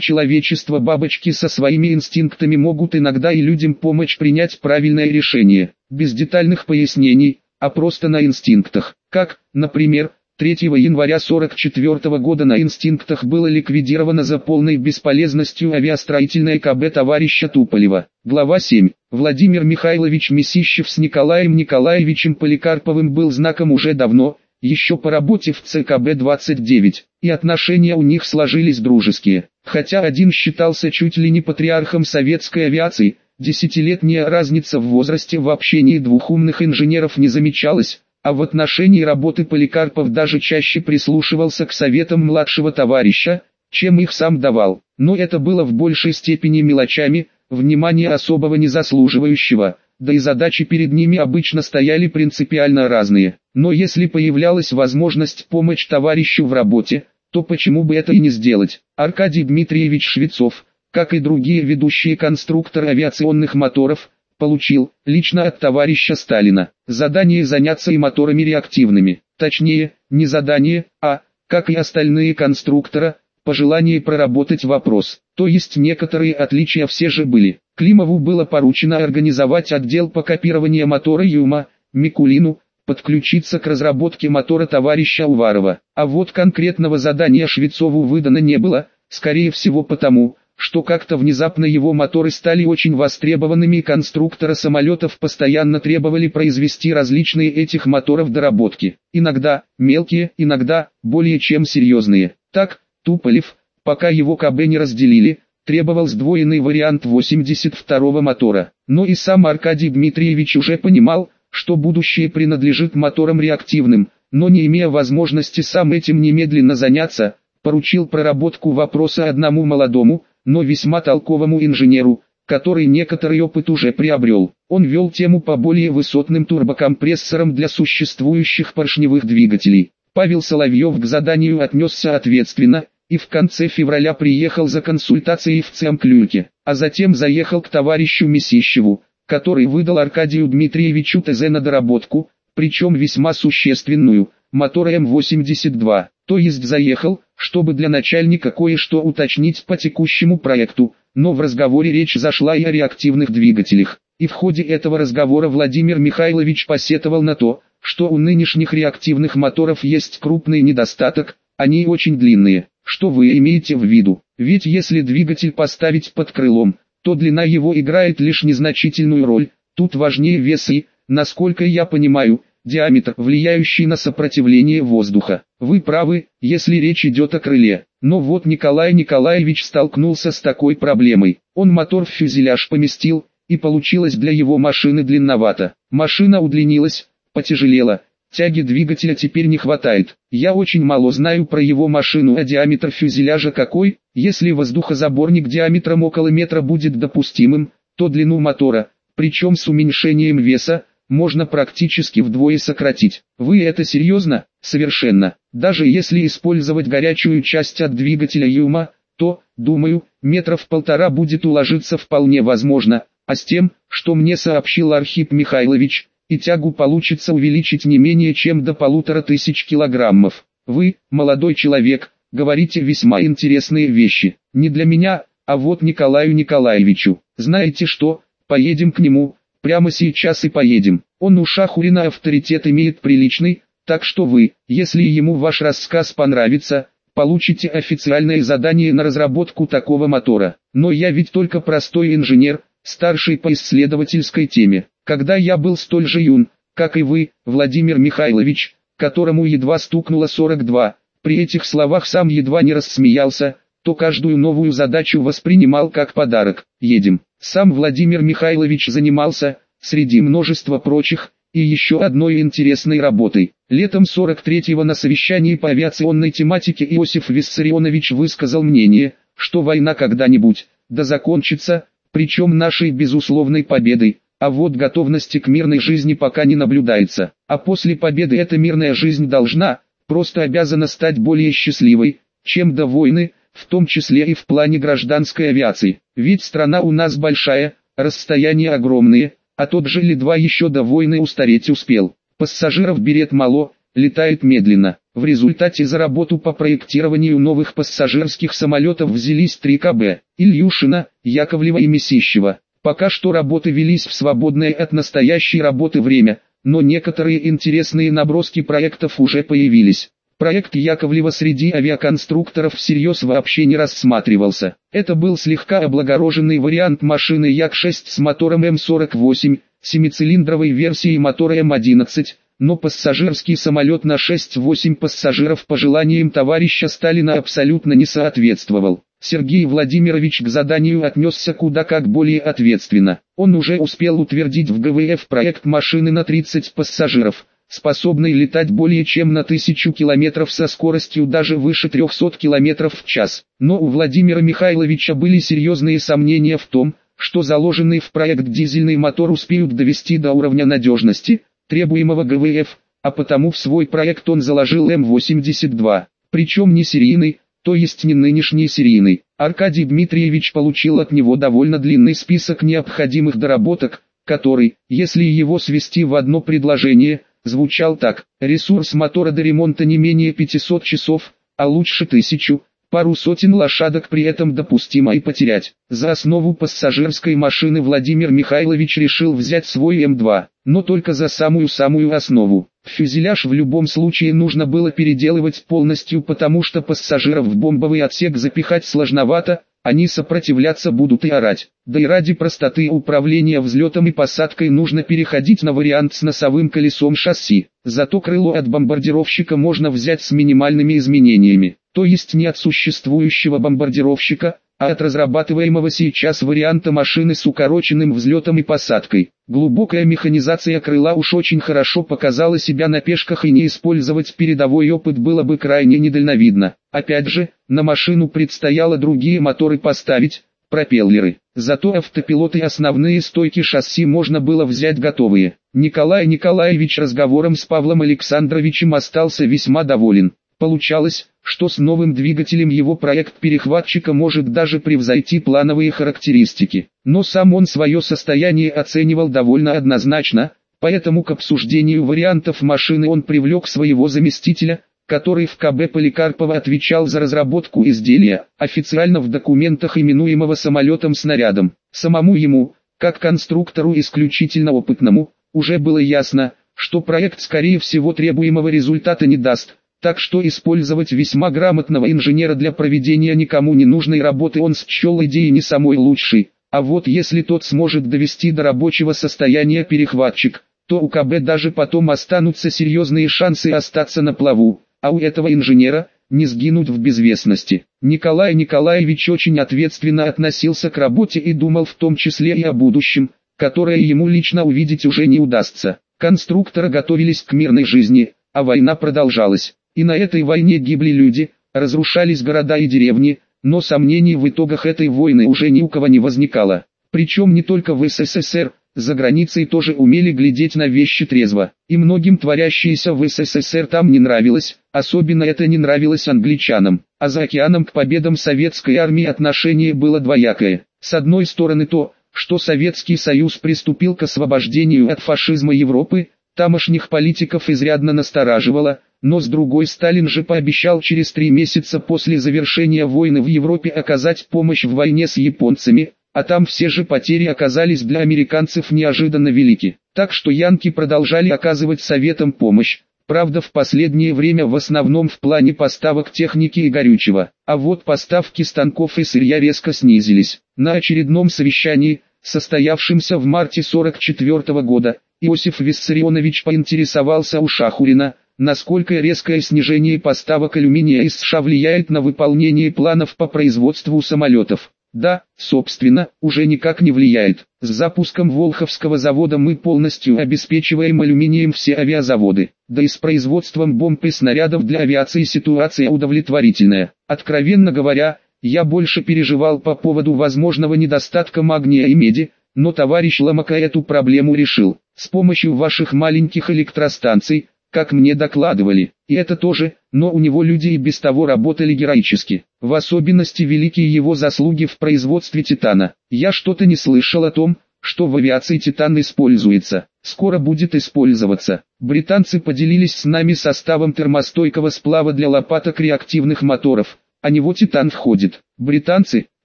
человечества бабочки со своими инстинктами могут иногда и людям помочь принять правильное решение, без детальных пояснений, а просто на инстинктах. Как, например, 3 января 1944 года на инстинктах было ликвидировано за полной бесполезностью авиастроительное КБ товарища Туполева. Глава 7. Владимир Михайлович Месищев с Николаем Николаевичем Поликарповым был знаком уже давно, еще по работе в ЦКБ-29, и отношения у них сложились дружеские. Хотя один считался чуть ли не патриархом советской авиации, десятилетняя разница в возрасте в общении двух умных инженеров не замечалась, а в отношении работы Поликарпов даже чаще прислушивался к советам младшего товарища, чем их сам давал. Но это было в большей степени мелочами, внимания особого не заслуживающего, да и задачи перед ними обычно стояли принципиально разные. Но если появлялась возможность помочь товарищу в работе, то почему бы это и не сделать? Аркадий Дмитриевич Швецов, как и другие ведущие конструкторы авиационных моторов, получил, лично от товарища Сталина, задание заняться и моторами реактивными. Точнее, не задание, а, как и остальные конструктора, пожелание проработать вопрос. То есть некоторые отличия все же были. Климову было поручено организовать отдел по копированию мотора Юма, Микулину, подключиться к разработке мотора товарища Уварова. А вот конкретного задания Швецову выдано не было, скорее всего потому, что как-то внезапно его моторы стали очень востребованными и конструктора самолетов постоянно требовали произвести различные этих моторов доработки. Иногда, мелкие, иногда, более чем серьезные. Так, Туполев, пока его КБ не разделили, требовал сдвоенный вариант 82-го мотора. Но и сам Аркадий Дмитриевич уже понимал, что будущее принадлежит моторам реактивным, но не имея возможности сам этим немедленно заняться, поручил проработку вопроса одному молодому, но весьма толковому инженеру, который некоторый опыт уже приобрел. Он вел тему по более высотным турбокомпрессорам для существующих поршневых двигателей. Павел Соловьев к заданию отнесся ответственно, и в конце февраля приехал за консультацией в Цемклюке, а затем заехал к товарищу Месищеву, который выдал Аркадию Дмитриевичу ТЗ на доработку, причем весьма существенную, мотора М82, то есть заехал, чтобы для начальника кое-что уточнить по текущему проекту, но в разговоре речь зашла и о реактивных двигателях. И в ходе этого разговора Владимир Михайлович посетовал на то, что у нынешних реактивных моторов есть крупный недостаток, они очень длинные. Что вы имеете в виду? Ведь если двигатель поставить под крылом, то длина его играет лишь незначительную роль, тут важнее вес и, насколько я понимаю, диаметр, влияющий на сопротивление воздуха. Вы правы, если речь идет о крыле. Но вот Николай Николаевич столкнулся с такой проблемой. Он мотор в фюзеляж поместил, и получилось для его машины длинновато. Машина удлинилась, потяжелела, тяги двигателя теперь не хватает. Я очень мало знаю про его машину, а диаметр фюзеляжа какой, если воздухозаборник диаметром около метра будет допустимым, то длину мотора, причем с уменьшением веса, можно практически вдвое сократить. Вы это серьезно? Совершенно. Даже если использовать горячую часть от двигателя Юма, то, думаю, метров полтора будет уложиться вполне возможно, а с тем, что мне сообщил Архип Михайлович, и тягу получится увеличить не менее чем до полутора тысяч килограммов. Вы, молодой человек, говорите весьма интересные вещи. Не для меня, а вот Николаю Николаевичу. Знаете что, поедем к нему, Прямо сейчас и поедем. Он у Шахурина авторитет имеет приличный, так что вы, если ему ваш рассказ понравится, получите официальное задание на разработку такого мотора. Но я ведь только простой инженер, старший по исследовательской теме. Когда я был столь же юн, как и вы, Владимир Михайлович, которому едва стукнуло 42, при этих словах сам едва не рассмеялся, то каждую новую задачу воспринимал как подарок. Едем. Сам Владимир Михайлович занимался, среди множества прочих, и еще одной интересной работой. Летом 43-го на совещании по авиационной тематике Иосиф Виссарионович высказал мнение, что война когда-нибудь, да закончится, причем нашей безусловной победой, а вот готовности к мирной жизни пока не наблюдается. А после победы эта мирная жизнь должна, просто обязана стать более счастливой, чем до войны, в том числе и в плане гражданской авиации. Ведь страна у нас большая, расстояния огромные, а тот же Ли-2 еще до войны устареть успел. Пассажиров берет мало, летает медленно. В результате за работу по проектированию новых пассажирских самолетов взялись 3 КБ, Ильюшина, Яковлева и Месищева. Пока что работы велись в свободное от настоящей работы время, но некоторые интересные наброски проектов уже появились. Проект Яковлева среди авиаконструкторов всерьез вообще не рассматривался. Это был слегка облагороженный вариант машины Як-6 с мотором М48, семицилиндровой версией мотора М11, но пассажирский самолет на 6-8 пассажиров по желаниям товарища Сталина абсолютно не соответствовал. Сергей Владимирович к заданию отнесся куда как более ответственно. Он уже успел утвердить в ГВФ проект машины на 30 пассажиров, способной летать более чем на тысячу километров со скоростью даже выше 300 километров в час. Но у Владимира Михайловича были серьезные сомнения в том, что заложенный в проект дизельный мотор успеют довести до уровня надежности, требуемого ГВФ, а потому в свой проект он заложил М-82, причем не серийный, то есть не нынешний серийный. Аркадий Дмитриевич получил от него довольно длинный список необходимых доработок, который, если его свести в одно предложение, звучал так. Ресурс мотора до ремонта не менее 500 часов, а лучше тысячу, пару сотен лошадок при этом допустимо и потерять. За основу пассажирской машины Владимир Михайлович решил взять свой М2, но только за самую-самую основу. Фюзеляж в любом случае нужно было переделывать полностью, потому что пассажиров в бомбовый отсек запихать сложновато, они сопротивляться будут и орать. Да и ради простоты управления взлетом и посадкой нужно переходить на вариант с носовым колесом шасси. Зато крыло от бомбардировщика можно взять с минимальными изменениями. То есть не от существующего бомбардировщика, а от разрабатываемого сейчас варианта машины с укороченным взлетом и посадкой. Глубокая механизация крыла уж очень хорошо показала себя на пешках и не использовать передовой опыт было бы крайне недальновидно. Опять же, на машину предстояло другие моторы поставить, пропеллеры. Зато автопилоты и основные стойки шасси можно было взять готовые. Николай Николаевич разговором с Павлом Александровичем остался весьма доволен. Получалось, что с новым двигателем его проект перехватчика может даже превзойти плановые характеристики. Но сам он свое состояние оценивал довольно однозначно, поэтому к обсуждению вариантов машины он привлек своего заместителя, который в КБ Поликарпова отвечал за разработку изделия, официально в документах именуемого самолетом-снарядом. Самому ему, как конструктору исключительно опытному, уже было ясно, что проект скорее всего требуемого результата не даст, так что использовать весьма грамотного инженера для проведения никому не нужной работы он счел идеей не самой лучшей. А вот если тот сможет довести до рабочего состояния перехватчик, то у КБ даже потом останутся серьезные шансы остаться на плаву, а у этого инженера не сгинуть в безвестности. Николай Николаевич очень ответственно относился к работе и думал в том числе и о будущем, которое ему лично увидеть уже не удастся. Конструкторы готовились к мирной жизни, а война продолжалась. И на этой войне гибли люди, разрушались города и деревни, но сомнений в итогах этой войны уже ни у кого не возникало. Причем не только в СССР, за границей тоже умели глядеть на вещи трезво. И многим творящееся в СССР там не нравилось, особенно это не нравилось англичанам. А за океаном к победам советской армии отношение было двоякое. С одной стороны то, что Советский Союз приступил к освобождению от фашизма Европы, тамошних политиков изрядно настораживало, но с другой Сталин же пообещал через три месяца после завершения войны в Европе оказать помощь в войне с японцами, а там все же потери оказались для американцев неожиданно велики. Так что янки продолжали оказывать советам помощь, правда в последнее время в основном в плане поставок техники и горючего, а вот поставки станков и сырья резко снизились. На очередном совещании, состоявшемся в марте 44 года, Иосиф Виссарионович поинтересовался у Шахурина, насколько резкое снижение поставок алюминия из США влияет на выполнение планов по производству самолетов. Да, собственно, уже никак не влияет. С запуском Волховского завода мы полностью обеспечиваем алюминием все авиазаводы. Да и с производством бомб и снарядов для авиации ситуация удовлетворительная. Откровенно говоря, я больше переживал по поводу возможного недостатка магния и меди, но товарищ Ломака эту проблему решил. С помощью ваших маленьких электростанций, как мне докладывали, и это тоже, но у него люди и без того работали героически. В особенности великие его заслуги в производстве титана. Я что-то не слышал о том, что в авиации «Титан» используется, скоро будет использоваться. Британцы поделились с нами составом термостойкого сплава для лопаток реактивных моторов, а него «Титан» входит. Британцы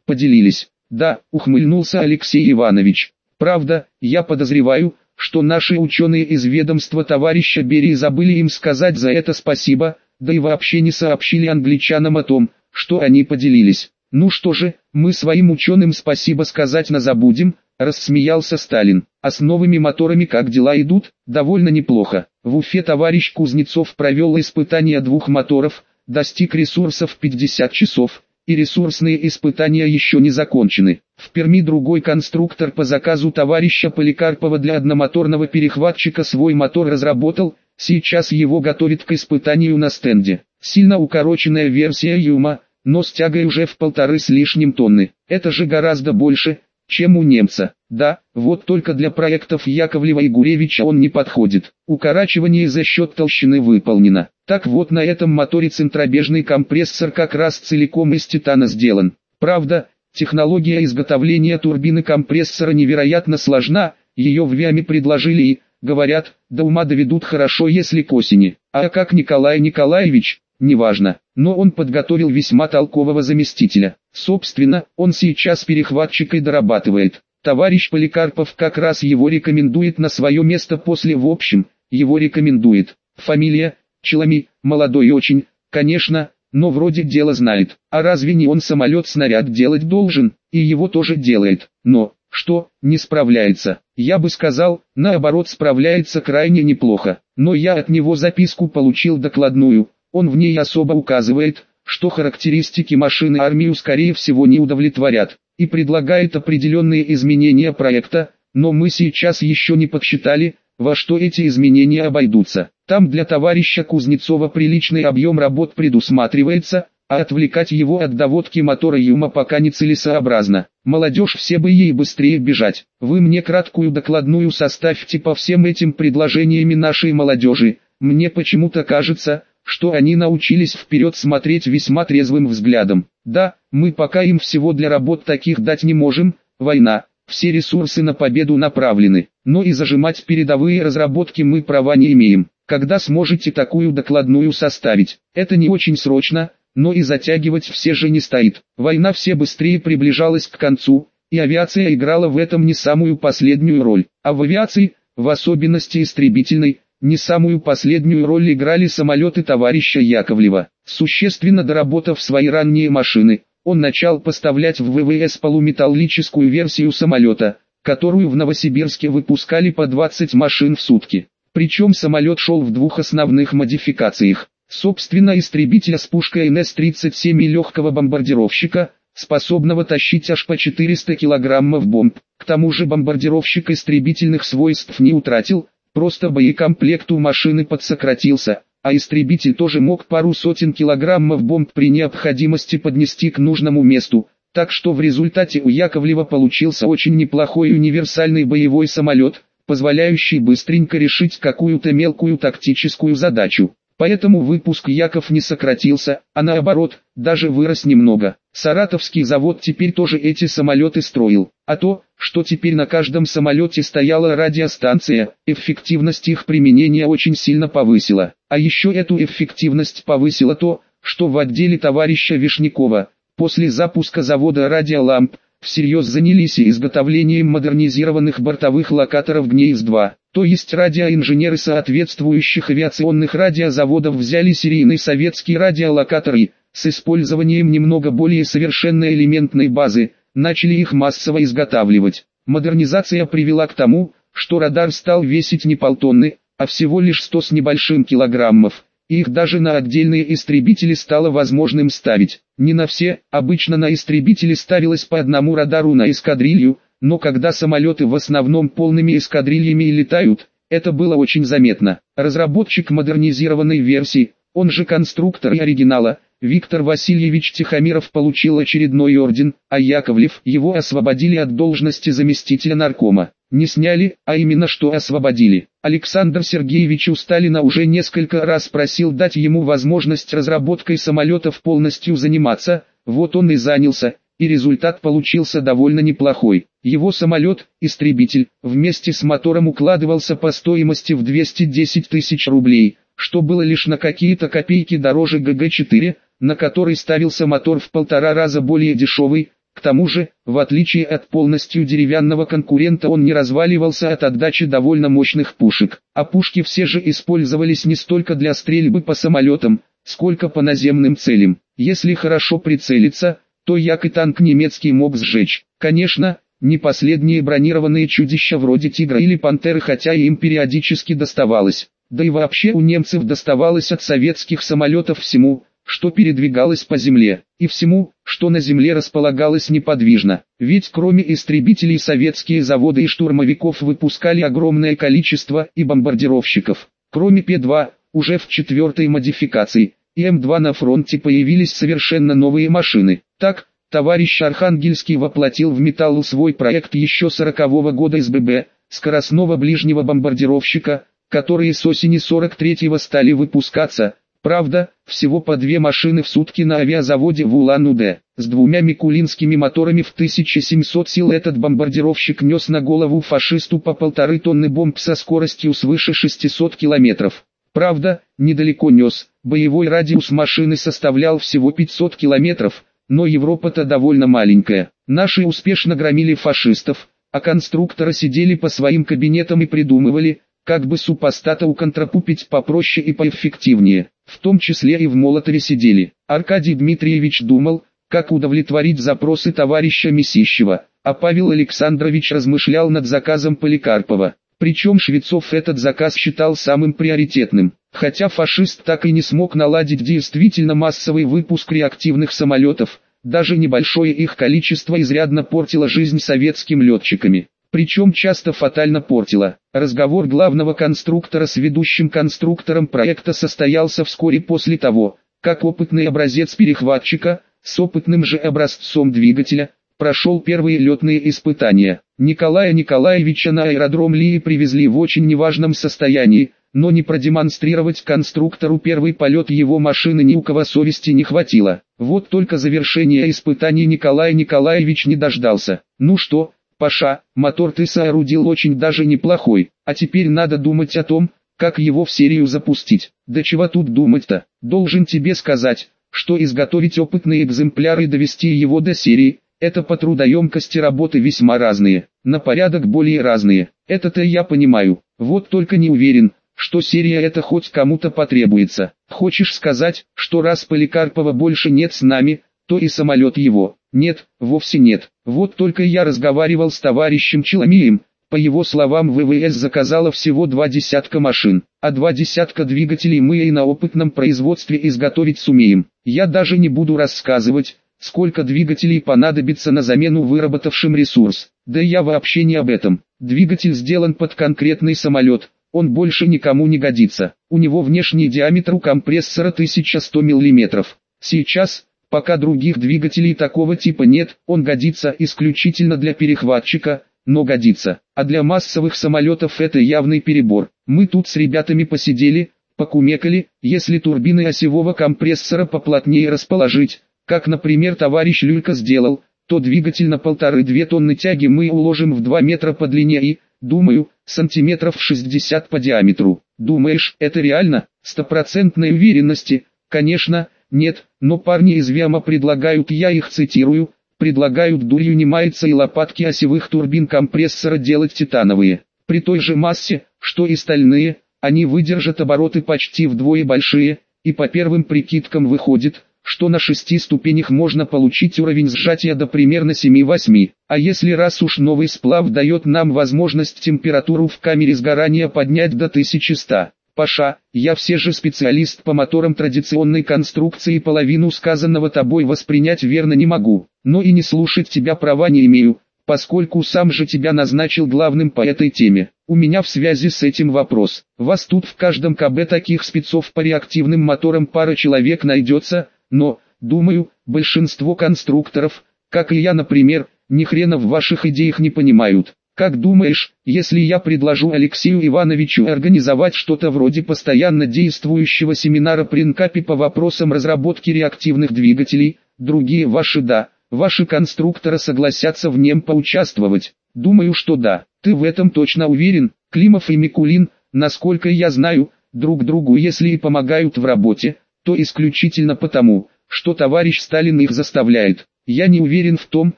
поделились. Да, ухмыльнулся Алексей Иванович. Правда, я подозреваю, что наши ученые из ведомства товарища Берии забыли им сказать за это спасибо, да и вообще не сообщили англичанам о том, что они поделились. Ну что же, мы своим ученым спасибо сказать на забудем, рассмеялся Сталин. А с новыми моторами как дела идут? Довольно неплохо. В Уфе товарищ Кузнецов провел испытания двух моторов, достиг ресурсов 50 часов, и ресурсные испытания еще не закончены. В Перми другой конструктор по заказу товарища Поликарпова для одномоторного перехватчика свой мотор разработал, сейчас его готовят к испытанию на стенде. Сильно укороченная версия Юма, но с тягой уже в полторы с лишним тонны. Это же гораздо больше, чем у немца. Да, вот только для проектов Яковлева и Гуревича он не подходит. Укорачивание за счет толщины выполнено. Так вот на этом моторе центробежный компрессор как раз целиком из титана сделан. Правда, технология изготовления турбины компрессора невероятно сложна, ее в ВИАМе предложили и, говорят, до ума доведут хорошо если к осени. А как Николай Николаевич, неважно, но он подготовил весьма толкового заместителя. Собственно, он сейчас перехватчик и дорабатывает. Товарищ Поликарпов как раз его рекомендует на свое место после в общем, его рекомендует. Фамилия, Челами, молодой очень, конечно, но вроде дело знает. А разве не он самолет-снаряд делать должен, и его тоже делает. Но, что, не справляется. Я бы сказал, наоборот справляется крайне неплохо. Но я от него записку получил докладную, он в ней особо указывает, что характеристики машины армию скорее всего не удовлетворят, и предлагает определенные изменения проекта, но мы сейчас еще не подсчитали, во что эти изменения обойдутся. Там для товарища Кузнецова приличный объем работ предусматривается, а отвлекать его от доводки мотора Юма пока нецелесообразно. Молодежь все бы ей быстрее бежать. Вы мне краткую докладную составьте по всем этим предложениями нашей молодежи. Мне почему-то кажется, что они научились вперед смотреть весьма трезвым взглядом. Да, мы пока им всего для работ таких дать не можем, война, все ресурсы на победу направлены, но и зажимать передовые разработки мы права не имеем. Когда сможете такую докладную составить? Это не очень срочно, но и затягивать все же не стоит. Война все быстрее приближалась к концу, и авиация играла в этом не самую последнюю роль. А в авиации, в особенности истребительной, не самую последнюю роль играли самолеты товарища Яковлева. Существенно доработав свои ранние машины, он начал поставлять в ВВС полуметаллическую версию самолета, которую в Новосибирске выпускали по 20 машин в сутки. Причем самолет шел в двух основных модификациях. Собственно истребителя с пушкой НС-37 и легкого бомбардировщика, способного тащить аж по 400 килограммов бомб. К тому же бомбардировщик истребительных свойств не утратил, просто боекомплект у машины подсократился, а истребитель тоже мог пару сотен килограммов бомб при необходимости поднести к нужному месту, так что в результате у Яковлева получился очень неплохой универсальный боевой самолет, позволяющий быстренько решить какую-то мелкую тактическую задачу. Поэтому выпуск Яков не сократился, а наоборот, даже вырос немного. Саратовский завод теперь тоже эти самолеты строил. А то, что теперь на каждом самолете стояла радиостанция, эффективность их применения очень сильно повысила. А еще эту эффективность повысило то, что в отделе товарища Вишнякова, после запуска завода радиоламп, всерьез занялись изготовлением модернизированных бортовых локаторов ГНЕИС-2. То есть радиоинженеры соответствующих авиационных радиозаводов взяли серийный советский радиолокатор и, с использованием немного более совершенной элементной базы, начали их массово изготавливать. Модернизация привела к тому, что радар стал весить не полтонны, а всего лишь 100 с небольшим килограммов, их даже на отдельные истребители стало возможным ставить. Не на все, обычно на истребители ставилось по одному радару на эскадрилью, но когда самолеты в основном полными эскадрильями летают, это было очень заметно. Разработчик модернизированной версии, он же конструктор и оригинала, Виктор Васильевич Тихомиров получил очередной орден, а Яковлев его освободили от должности заместителя наркома. Не сняли, а именно что освободили. Александр Сергеевич у Сталина уже несколько раз просил дать ему возможность разработкой самолетов полностью заниматься, вот он и занялся, и результат получился довольно неплохой. Его самолет, истребитель, вместе с мотором укладывался по стоимости в 210 тысяч рублей, что было лишь на какие-то копейки дороже ГГ-4, на который ставился мотор в полтора раза более дешевый, к тому же, в отличие от полностью деревянного конкурента он не разваливался от отдачи довольно мощных пушек, а пушки все же использовались не столько для стрельбы по самолетам, сколько по наземным целям. Если хорошо прицелиться, то як и танк немецкий мог сжечь. Конечно, не последние бронированные чудища вроде «Тигра» или «Пантеры», хотя им периодически доставалось. Да и вообще у немцев доставалось от советских самолетов всему, что передвигалось по земле, и всему, что на земле располагалось неподвижно. Ведь кроме истребителей советские заводы и штурмовиков выпускали огромное количество и бомбардировщиков. Кроме П-2, уже в четвертой модификации, и М2 на фронте появились совершенно новые машины. Так, товарищ Архангельский воплотил в металлу свой проект еще 40-го года СББ, скоростного ближнего бомбардировщика, которые с осени 43-го стали выпускаться, Правда, всего по две машины в сутки на авиазаводе в Улан-Удэ. С двумя Микулинскими моторами в 1700 сил этот бомбардировщик нес на голову фашисту по полторы тонны бомб со скоростью свыше 600 километров. Правда, недалеко нес, боевой радиус машины составлял всего 500 километров, но Европа-то довольно маленькая. Наши успешно громили фашистов, а конструкторы сидели по своим кабинетам и придумывали, как бы супостата уконтрапупить попроще и поэффективнее. В том числе и в Молотове сидели. Аркадий Дмитриевич думал, как удовлетворить запросы товарища Месищева, а Павел Александрович размышлял над заказом Поликарпова. Причем Швецов этот заказ считал самым приоритетным. Хотя фашист так и не смог наладить действительно массовый выпуск реактивных самолетов, даже небольшое их количество изрядно портило жизнь советским летчиками причем часто фатально портила. Разговор главного конструктора с ведущим конструктором проекта состоялся вскоре после того, как опытный образец перехватчика, с опытным же образцом двигателя, прошел первые летные испытания. Николая Николаевича на аэродром Лии привезли в очень неважном состоянии, но не продемонстрировать конструктору первый полет его машины ни у кого совести не хватило. Вот только завершения испытаний Николай Николаевич не дождался. Ну что, Паша, мотор ты соорудил очень даже неплохой, а теперь надо думать о том, как его в серию запустить. Да чего тут думать-то? Должен тебе сказать, что изготовить опытный экземпляр и довести его до серии, это по трудоемкости работы весьма разные, на порядок более разные. Это-то я понимаю, вот только не уверен, что серия это хоть кому-то потребуется. Хочешь сказать, что раз Поликарпова больше нет с нами, то и самолет его. Нет, вовсе нет. Вот только я разговаривал с товарищем Челомием, по его словам ВВС заказала всего два десятка машин, а два десятка двигателей мы и на опытном производстве изготовить сумеем. Я даже не буду рассказывать, сколько двигателей понадобится на замену выработавшим ресурс. Да я вообще не об этом. Двигатель сделан под конкретный самолет, он больше никому не годится. У него внешний диаметр у компрессора 1100 мм. Сейчас, Пока других двигателей такого типа нет, он годится исключительно для перехватчика, но годится. А для массовых самолетов это явный перебор. Мы тут с ребятами посидели, покумекали, если турбины осевого компрессора поплотнее расположить, как, например, товарищ Люлька сделал, то двигатель на полторы-две тонны тяги мы уложим в 2 метра по длине и, думаю, сантиметров 60 по диаметру. Думаешь, это реально? Стопроцентной уверенности, конечно, нет, но парни из ВИАМа предлагают, я их цитирую, предлагают дурью не маяться и лопатки осевых турбин компрессора делать титановые. При той же массе, что и стальные, они выдержат обороты почти вдвое большие, и по первым прикидкам выходит, что на шести ступенях можно получить уровень сжатия до примерно 7-8. А если раз уж новый сплав дает нам возможность температуру в камере сгорания поднять до 1100, Паша, я все же специалист по моторам традиционной конструкции половину сказанного тобой воспринять верно не могу, но и не слушать тебя права не имею, поскольку сам же тебя назначил главным по этой теме. У меня в связи с этим вопрос. Вас тут в каждом КБ таких спецов по реактивным моторам пара человек найдется, но, думаю, большинство конструкторов, как и я например, ни хрена в ваших идеях не понимают. Как думаешь, если я предложу Алексею Ивановичу организовать что-то вроде постоянно действующего семинара при НКАПе по вопросам разработки реактивных двигателей, другие ваши да, Ваши конструкторы согласятся в нем поучаствовать? Думаю, что да. Ты в этом точно уверен? Климов и Микулин, насколько я знаю, друг другу если и помогают в работе, то исключительно потому, что товарищ Сталин их заставляет. Я не уверен в том,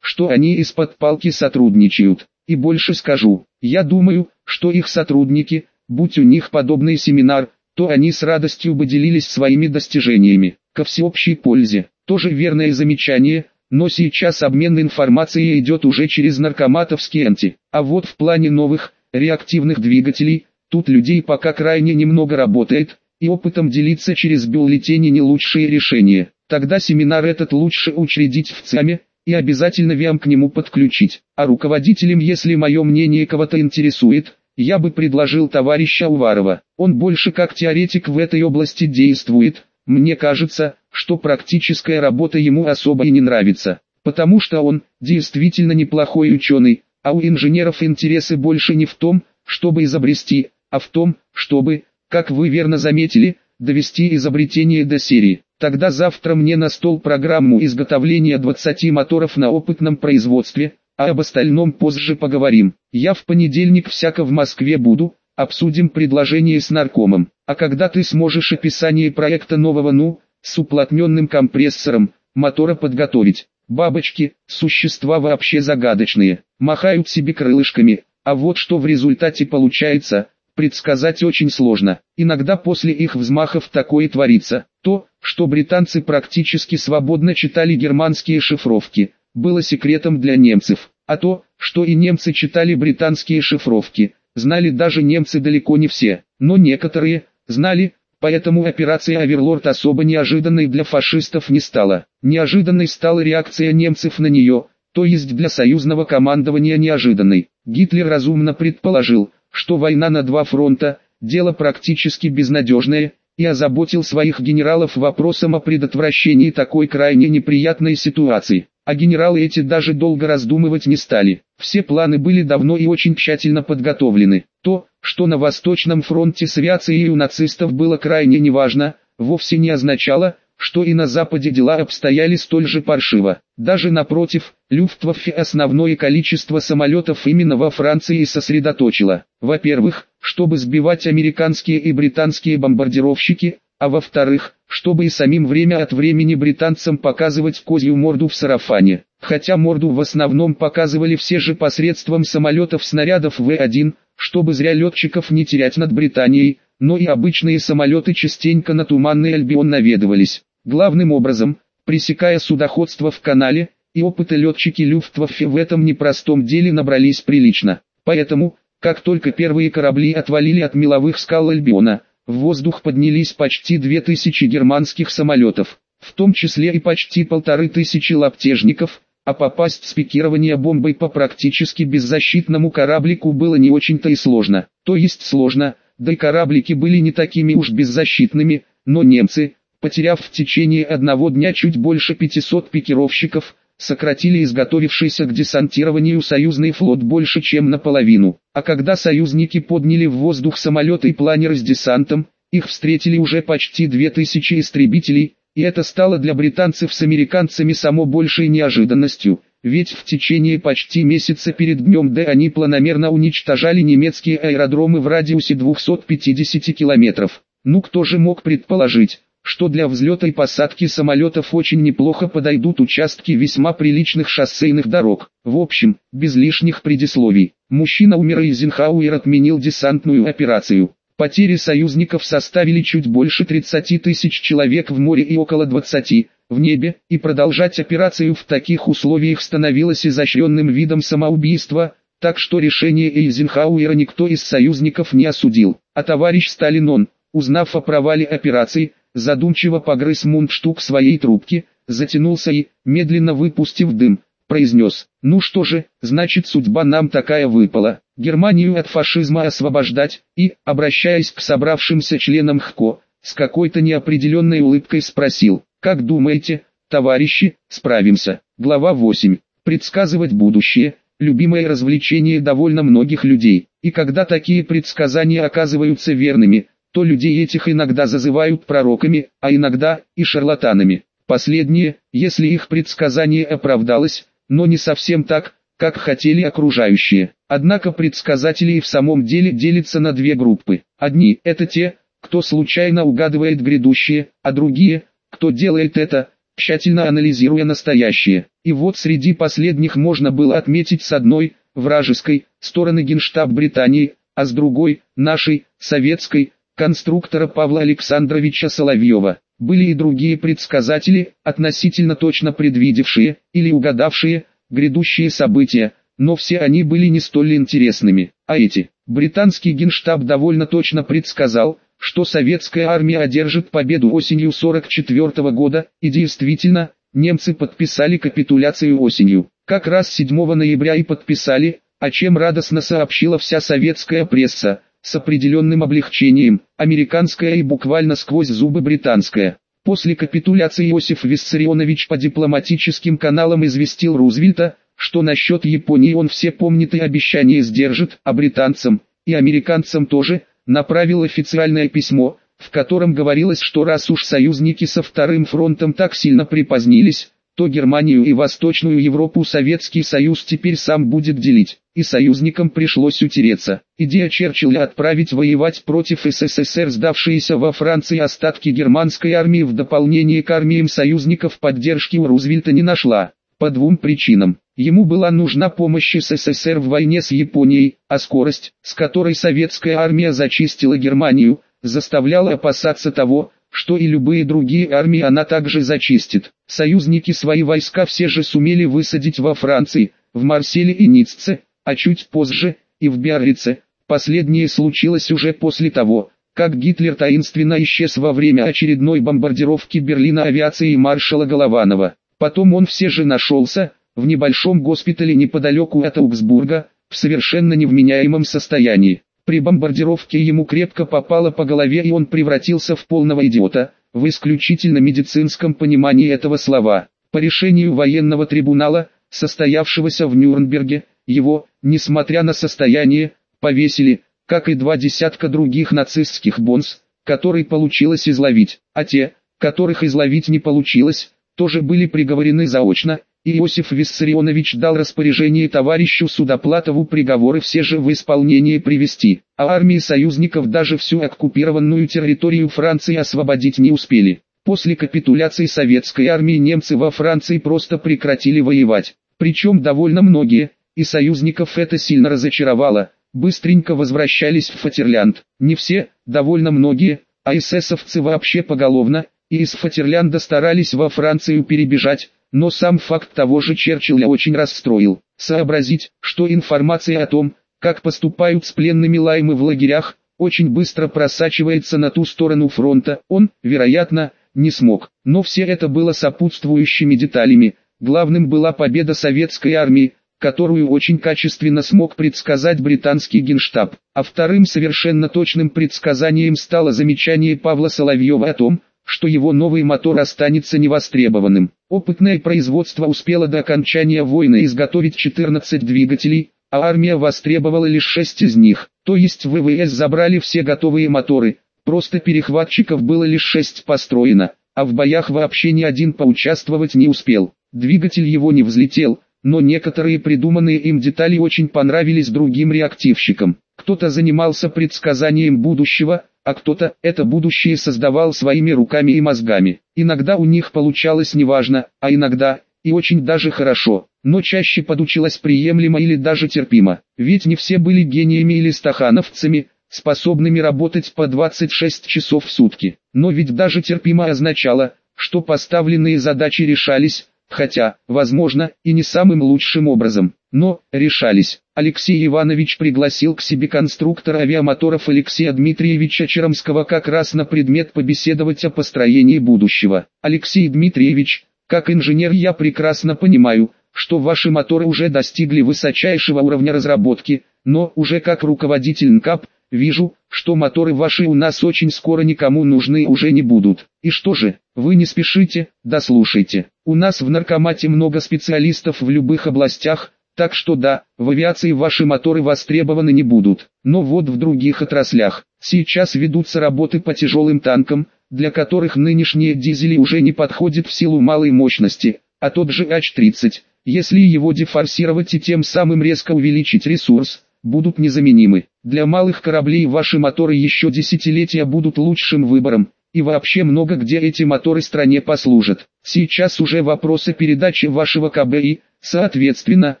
что они из-под палки сотрудничают. И больше скажу, я думаю, что их сотрудники, будь у них подобный семинар, то они с радостью бы делились своими достижениями, ко всеобщей пользе. Тоже верное замечание, но сейчас обмен информацией идет уже через наркоматовские анти. А вот в плане новых, реактивных двигателей, тут людей пока крайне немного работает, и опытом делиться через бюллетени не лучшее решение. Тогда семинар этот лучше учредить в ЦАМе, и обязательно ВИАМ к нему подключить. А руководителем, если мое мнение кого-то интересует, я бы предложил товарища Уварова. Он больше как теоретик в этой области действует. Мне кажется, что практическая работа ему особо и не нравится. Потому что он, действительно неплохой ученый, а у инженеров интересы больше не в том, чтобы изобрести, а в том, чтобы, как вы верно заметили, довести изобретение до серии. Тогда завтра мне на стол программу изготовления 20 моторов на опытном производстве, а об остальном позже поговорим. Я в понедельник всяко в Москве буду, обсудим предложение с наркомом. А когда ты сможешь описание проекта нового НУ, с уплотненным компрессором, мотора подготовить? Бабочки, существа вообще загадочные, махают себе крылышками, а вот что в результате получается, предсказать очень сложно. Иногда после их взмахов такое творится. То, что британцы практически свободно читали германские шифровки, было секретом для немцев. А то, что и немцы читали британские шифровки, знали даже немцы далеко не все, но некоторые, знали, поэтому операция «Оверлорд» особо неожиданной для фашистов не стала. Неожиданной стала реакция немцев на нее, то есть для союзного командования неожиданной. Гитлер разумно предположил, что война на два фронта – дело практически безнадежное, и озаботил своих генералов вопросом о предотвращении такой крайне неприятной ситуации. А генералы эти даже долго раздумывать не стали. Все планы были давно и очень тщательно подготовлены. То, что на Восточном фронте с авиацией у нацистов было крайне неважно, вовсе не означало, что и на Западе дела обстояли столь же паршиво. Даже напротив, Люфтваффе основное количество самолетов именно во Франции сосредоточило. Во-первых, чтобы сбивать американские и британские бомбардировщики, а во-вторых, чтобы и самим время от времени британцам показывать козью морду в сарафане. Хотя морду в основном показывали все же посредством самолетов снарядов В-1, чтобы зря летчиков не терять над Британией, но и обычные самолеты частенько на Туманный Альбион наведывались. Главным образом, пресекая судоходство в канале, и опыта летчики Люфтваффе в этом непростом деле набрались прилично. Поэтому, как только первые корабли отвалили от меловых скал Альбиона, в воздух поднялись почти две тысячи германских самолетов, в том числе и почти полторы тысячи лаптежников, а попасть с пикирования бомбой по практически беззащитному кораблику было не очень-то и сложно. То есть сложно, да и кораблики были не такими уж беззащитными, но немцы, потеряв в течение одного дня чуть больше 500 пикировщиков, сократили изготовившийся к десантированию союзный флот больше чем наполовину. А когда союзники подняли в воздух самолеты и планеры с десантом, их встретили уже почти 2000 истребителей, и это стало для британцев с американцами само большей неожиданностью, ведь в течение почти месяца перед днем Д они планомерно уничтожали немецкие аэродромы в радиусе 250 километров. Ну кто же мог предположить, что для взлета и посадки самолетов очень неплохо подойдут участки весьма приличных шоссейных дорог. В общем, без лишних предисловий, мужчина умер и Эйзенхауэр отменил десантную операцию. Потери союзников составили чуть больше 30 тысяч человек в море и около 20 в небе, и продолжать операцию в таких условиях становилось изощренным видом самоубийства, так что решение Эйзенхауэра никто из союзников не осудил. А товарищ Сталин он, узнав о провале операции, задумчиво погрыз мундштук своей трубки, затянулся и, медленно выпустив дым, произнес, «Ну что же, значит судьба нам такая выпала, Германию от фашизма освобождать», и, обращаясь к собравшимся членам ХКО, с какой-то неопределенной улыбкой спросил, «Как думаете, товарищи, справимся?» Глава 8. Предсказывать будущее – любимое развлечение довольно многих людей, и когда такие предсказания оказываются верными – то людей этих иногда зазывают пророками, а иногда и шарлатанами. Последнее, если их предсказание оправдалось, но не совсем так, как хотели окружающие. Однако предсказатели и в самом деле делятся на две группы. Одни – это те, кто случайно угадывает грядущее, а другие, кто делает это, тщательно анализируя настоящее. И вот среди последних можно было отметить с одной, вражеской, стороны Генштаб Британии, а с другой, нашей, советской, конструктора Павла Александровича Соловьева. Были и другие предсказатели, относительно точно предвидевшие, или угадавшие, грядущие события, но все они были не столь интересными. А эти, британский генштаб довольно точно предсказал, что советская армия одержит победу осенью 44 года, и действительно, немцы подписали капитуляцию осенью. Как раз 7 ноября и подписали, о чем радостно сообщила вся советская пресса, с определенным облегчением, американская и буквально сквозь зубы британская. После капитуляции Иосиф Виссарионович по дипломатическим каналам известил Рузвельта, что насчет Японии он все помнит и обещание сдержит, а британцам, и американцам тоже, направил официальное письмо, в котором говорилось, что раз уж союзники со Вторым фронтом так сильно припозднились, то Германию и Восточную Европу Советский Союз теперь сам будет делить, и союзникам пришлось утереться. Идея Черчилля отправить воевать против СССР сдавшиеся во Франции остатки германской армии в дополнение к армиям союзников поддержки у Рузвельта не нашла. По двум причинам. Ему была нужна помощь СССР в войне с Японией, а скорость, с которой советская армия зачистила Германию, заставляла опасаться того, что и любые другие армии она также зачистит. Союзники свои войска все же сумели высадить во Франции, в Марселе и Ницце, а чуть позже, и в Биаррице. Последнее случилось уже после того, как Гитлер таинственно исчез во время очередной бомбардировки Берлина авиацией маршала Голованова. Потом он все же нашелся, в небольшом госпитале неподалеку от Аугсбурга, в совершенно невменяемом состоянии. При бомбардировке ему крепко попало по голове и он превратился в полного идиота, в исключительно медицинском понимании этого слова. По решению военного трибунала, состоявшегося в Нюрнберге, его, несмотря на состояние, повесили, как и два десятка других нацистских бонс, которые получилось изловить, а те, которых изловить не получилось, тоже были приговорены заочно, Иосиф Виссарионович дал распоряжение товарищу Судоплатову приговоры все же в исполнение привести, а армии союзников даже всю оккупированную территорию Франции освободить не успели. После капитуляции советской армии немцы во Франции просто прекратили воевать, причем довольно многие, и союзников это сильно разочаровало, быстренько возвращались в Фатерлянд. Не все, довольно многие, а эсэсовцы вообще поголовно, и из Фатерлянда старались во Францию перебежать, но сам факт того же Черчилля очень расстроил. Сообразить, что информация о том, как поступают с пленными лаймы в лагерях, очень быстро просачивается на ту сторону фронта, он, вероятно, не смог. Но все это было сопутствующими деталями. Главным была победа советской армии, которую очень качественно смог предсказать британский генштаб. А вторым совершенно точным предсказанием стало замечание Павла Соловьева о том, что его новый мотор останется невостребованным. Опытное производство успело до окончания войны изготовить 14 двигателей, а армия востребовала лишь 6 из них, то есть ВВС забрали все готовые моторы, просто перехватчиков было лишь 6 построено, а в боях вообще ни один поучаствовать не успел. Двигатель его не взлетел, но некоторые придуманные им детали очень понравились другим реактивщикам. Кто-то занимался предсказанием будущего, а кто-то это будущее создавал своими руками и мозгами. Иногда у них получалось неважно, а иногда и очень даже хорошо, но чаще подучилось приемлемо или даже терпимо. Ведь не все были гениями или стахановцами, способными работать по 26 часов в сутки. Но ведь даже терпимо означало, что поставленные задачи решались, хотя, возможно, и не самым лучшим образом, но решались. Алексей Иванович пригласил к себе конструктора авиамоторов Алексея Дмитриевича Черомского как раз на предмет побеседовать о построении будущего. Алексей Дмитриевич, как инженер я прекрасно понимаю, что ваши моторы уже достигли высочайшего уровня разработки, но уже как руководитель НКАП, вижу, что моторы ваши у нас очень скоро никому нужны уже не будут. И что же, вы не спешите, дослушайте. У нас в наркомате много специалистов в любых областях, Так что да, в авиации ваши моторы востребованы не будут. Но вот в других отраслях, сейчас ведутся работы по тяжелым танкам, для которых нынешние дизели уже не подходят в силу малой мощности, а тот же H-30, если его дефорсировать и тем самым резко увеличить ресурс, будут незаменимы. Для малых кораблей ваши моторы еще десятилетия будут лучшим выбором, и вообще много где эти моторы стране послужат. Сейчас уже вопросы передачи вашего КБИ, соответственно,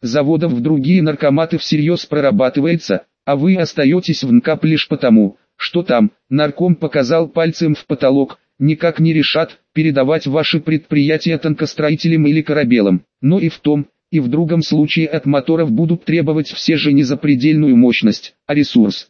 заводов в другие наркоматы всерьез прорабатывается, а вы остаетесь в НКАП лишь потому, что там, нарком показал пальцем в потолок, никак не решат, передавать ваши предприятия танкостроителям или корабелам. Но и в том, и в другом случае от моторов будут требовать все же не запредельную мощность, а ресурс.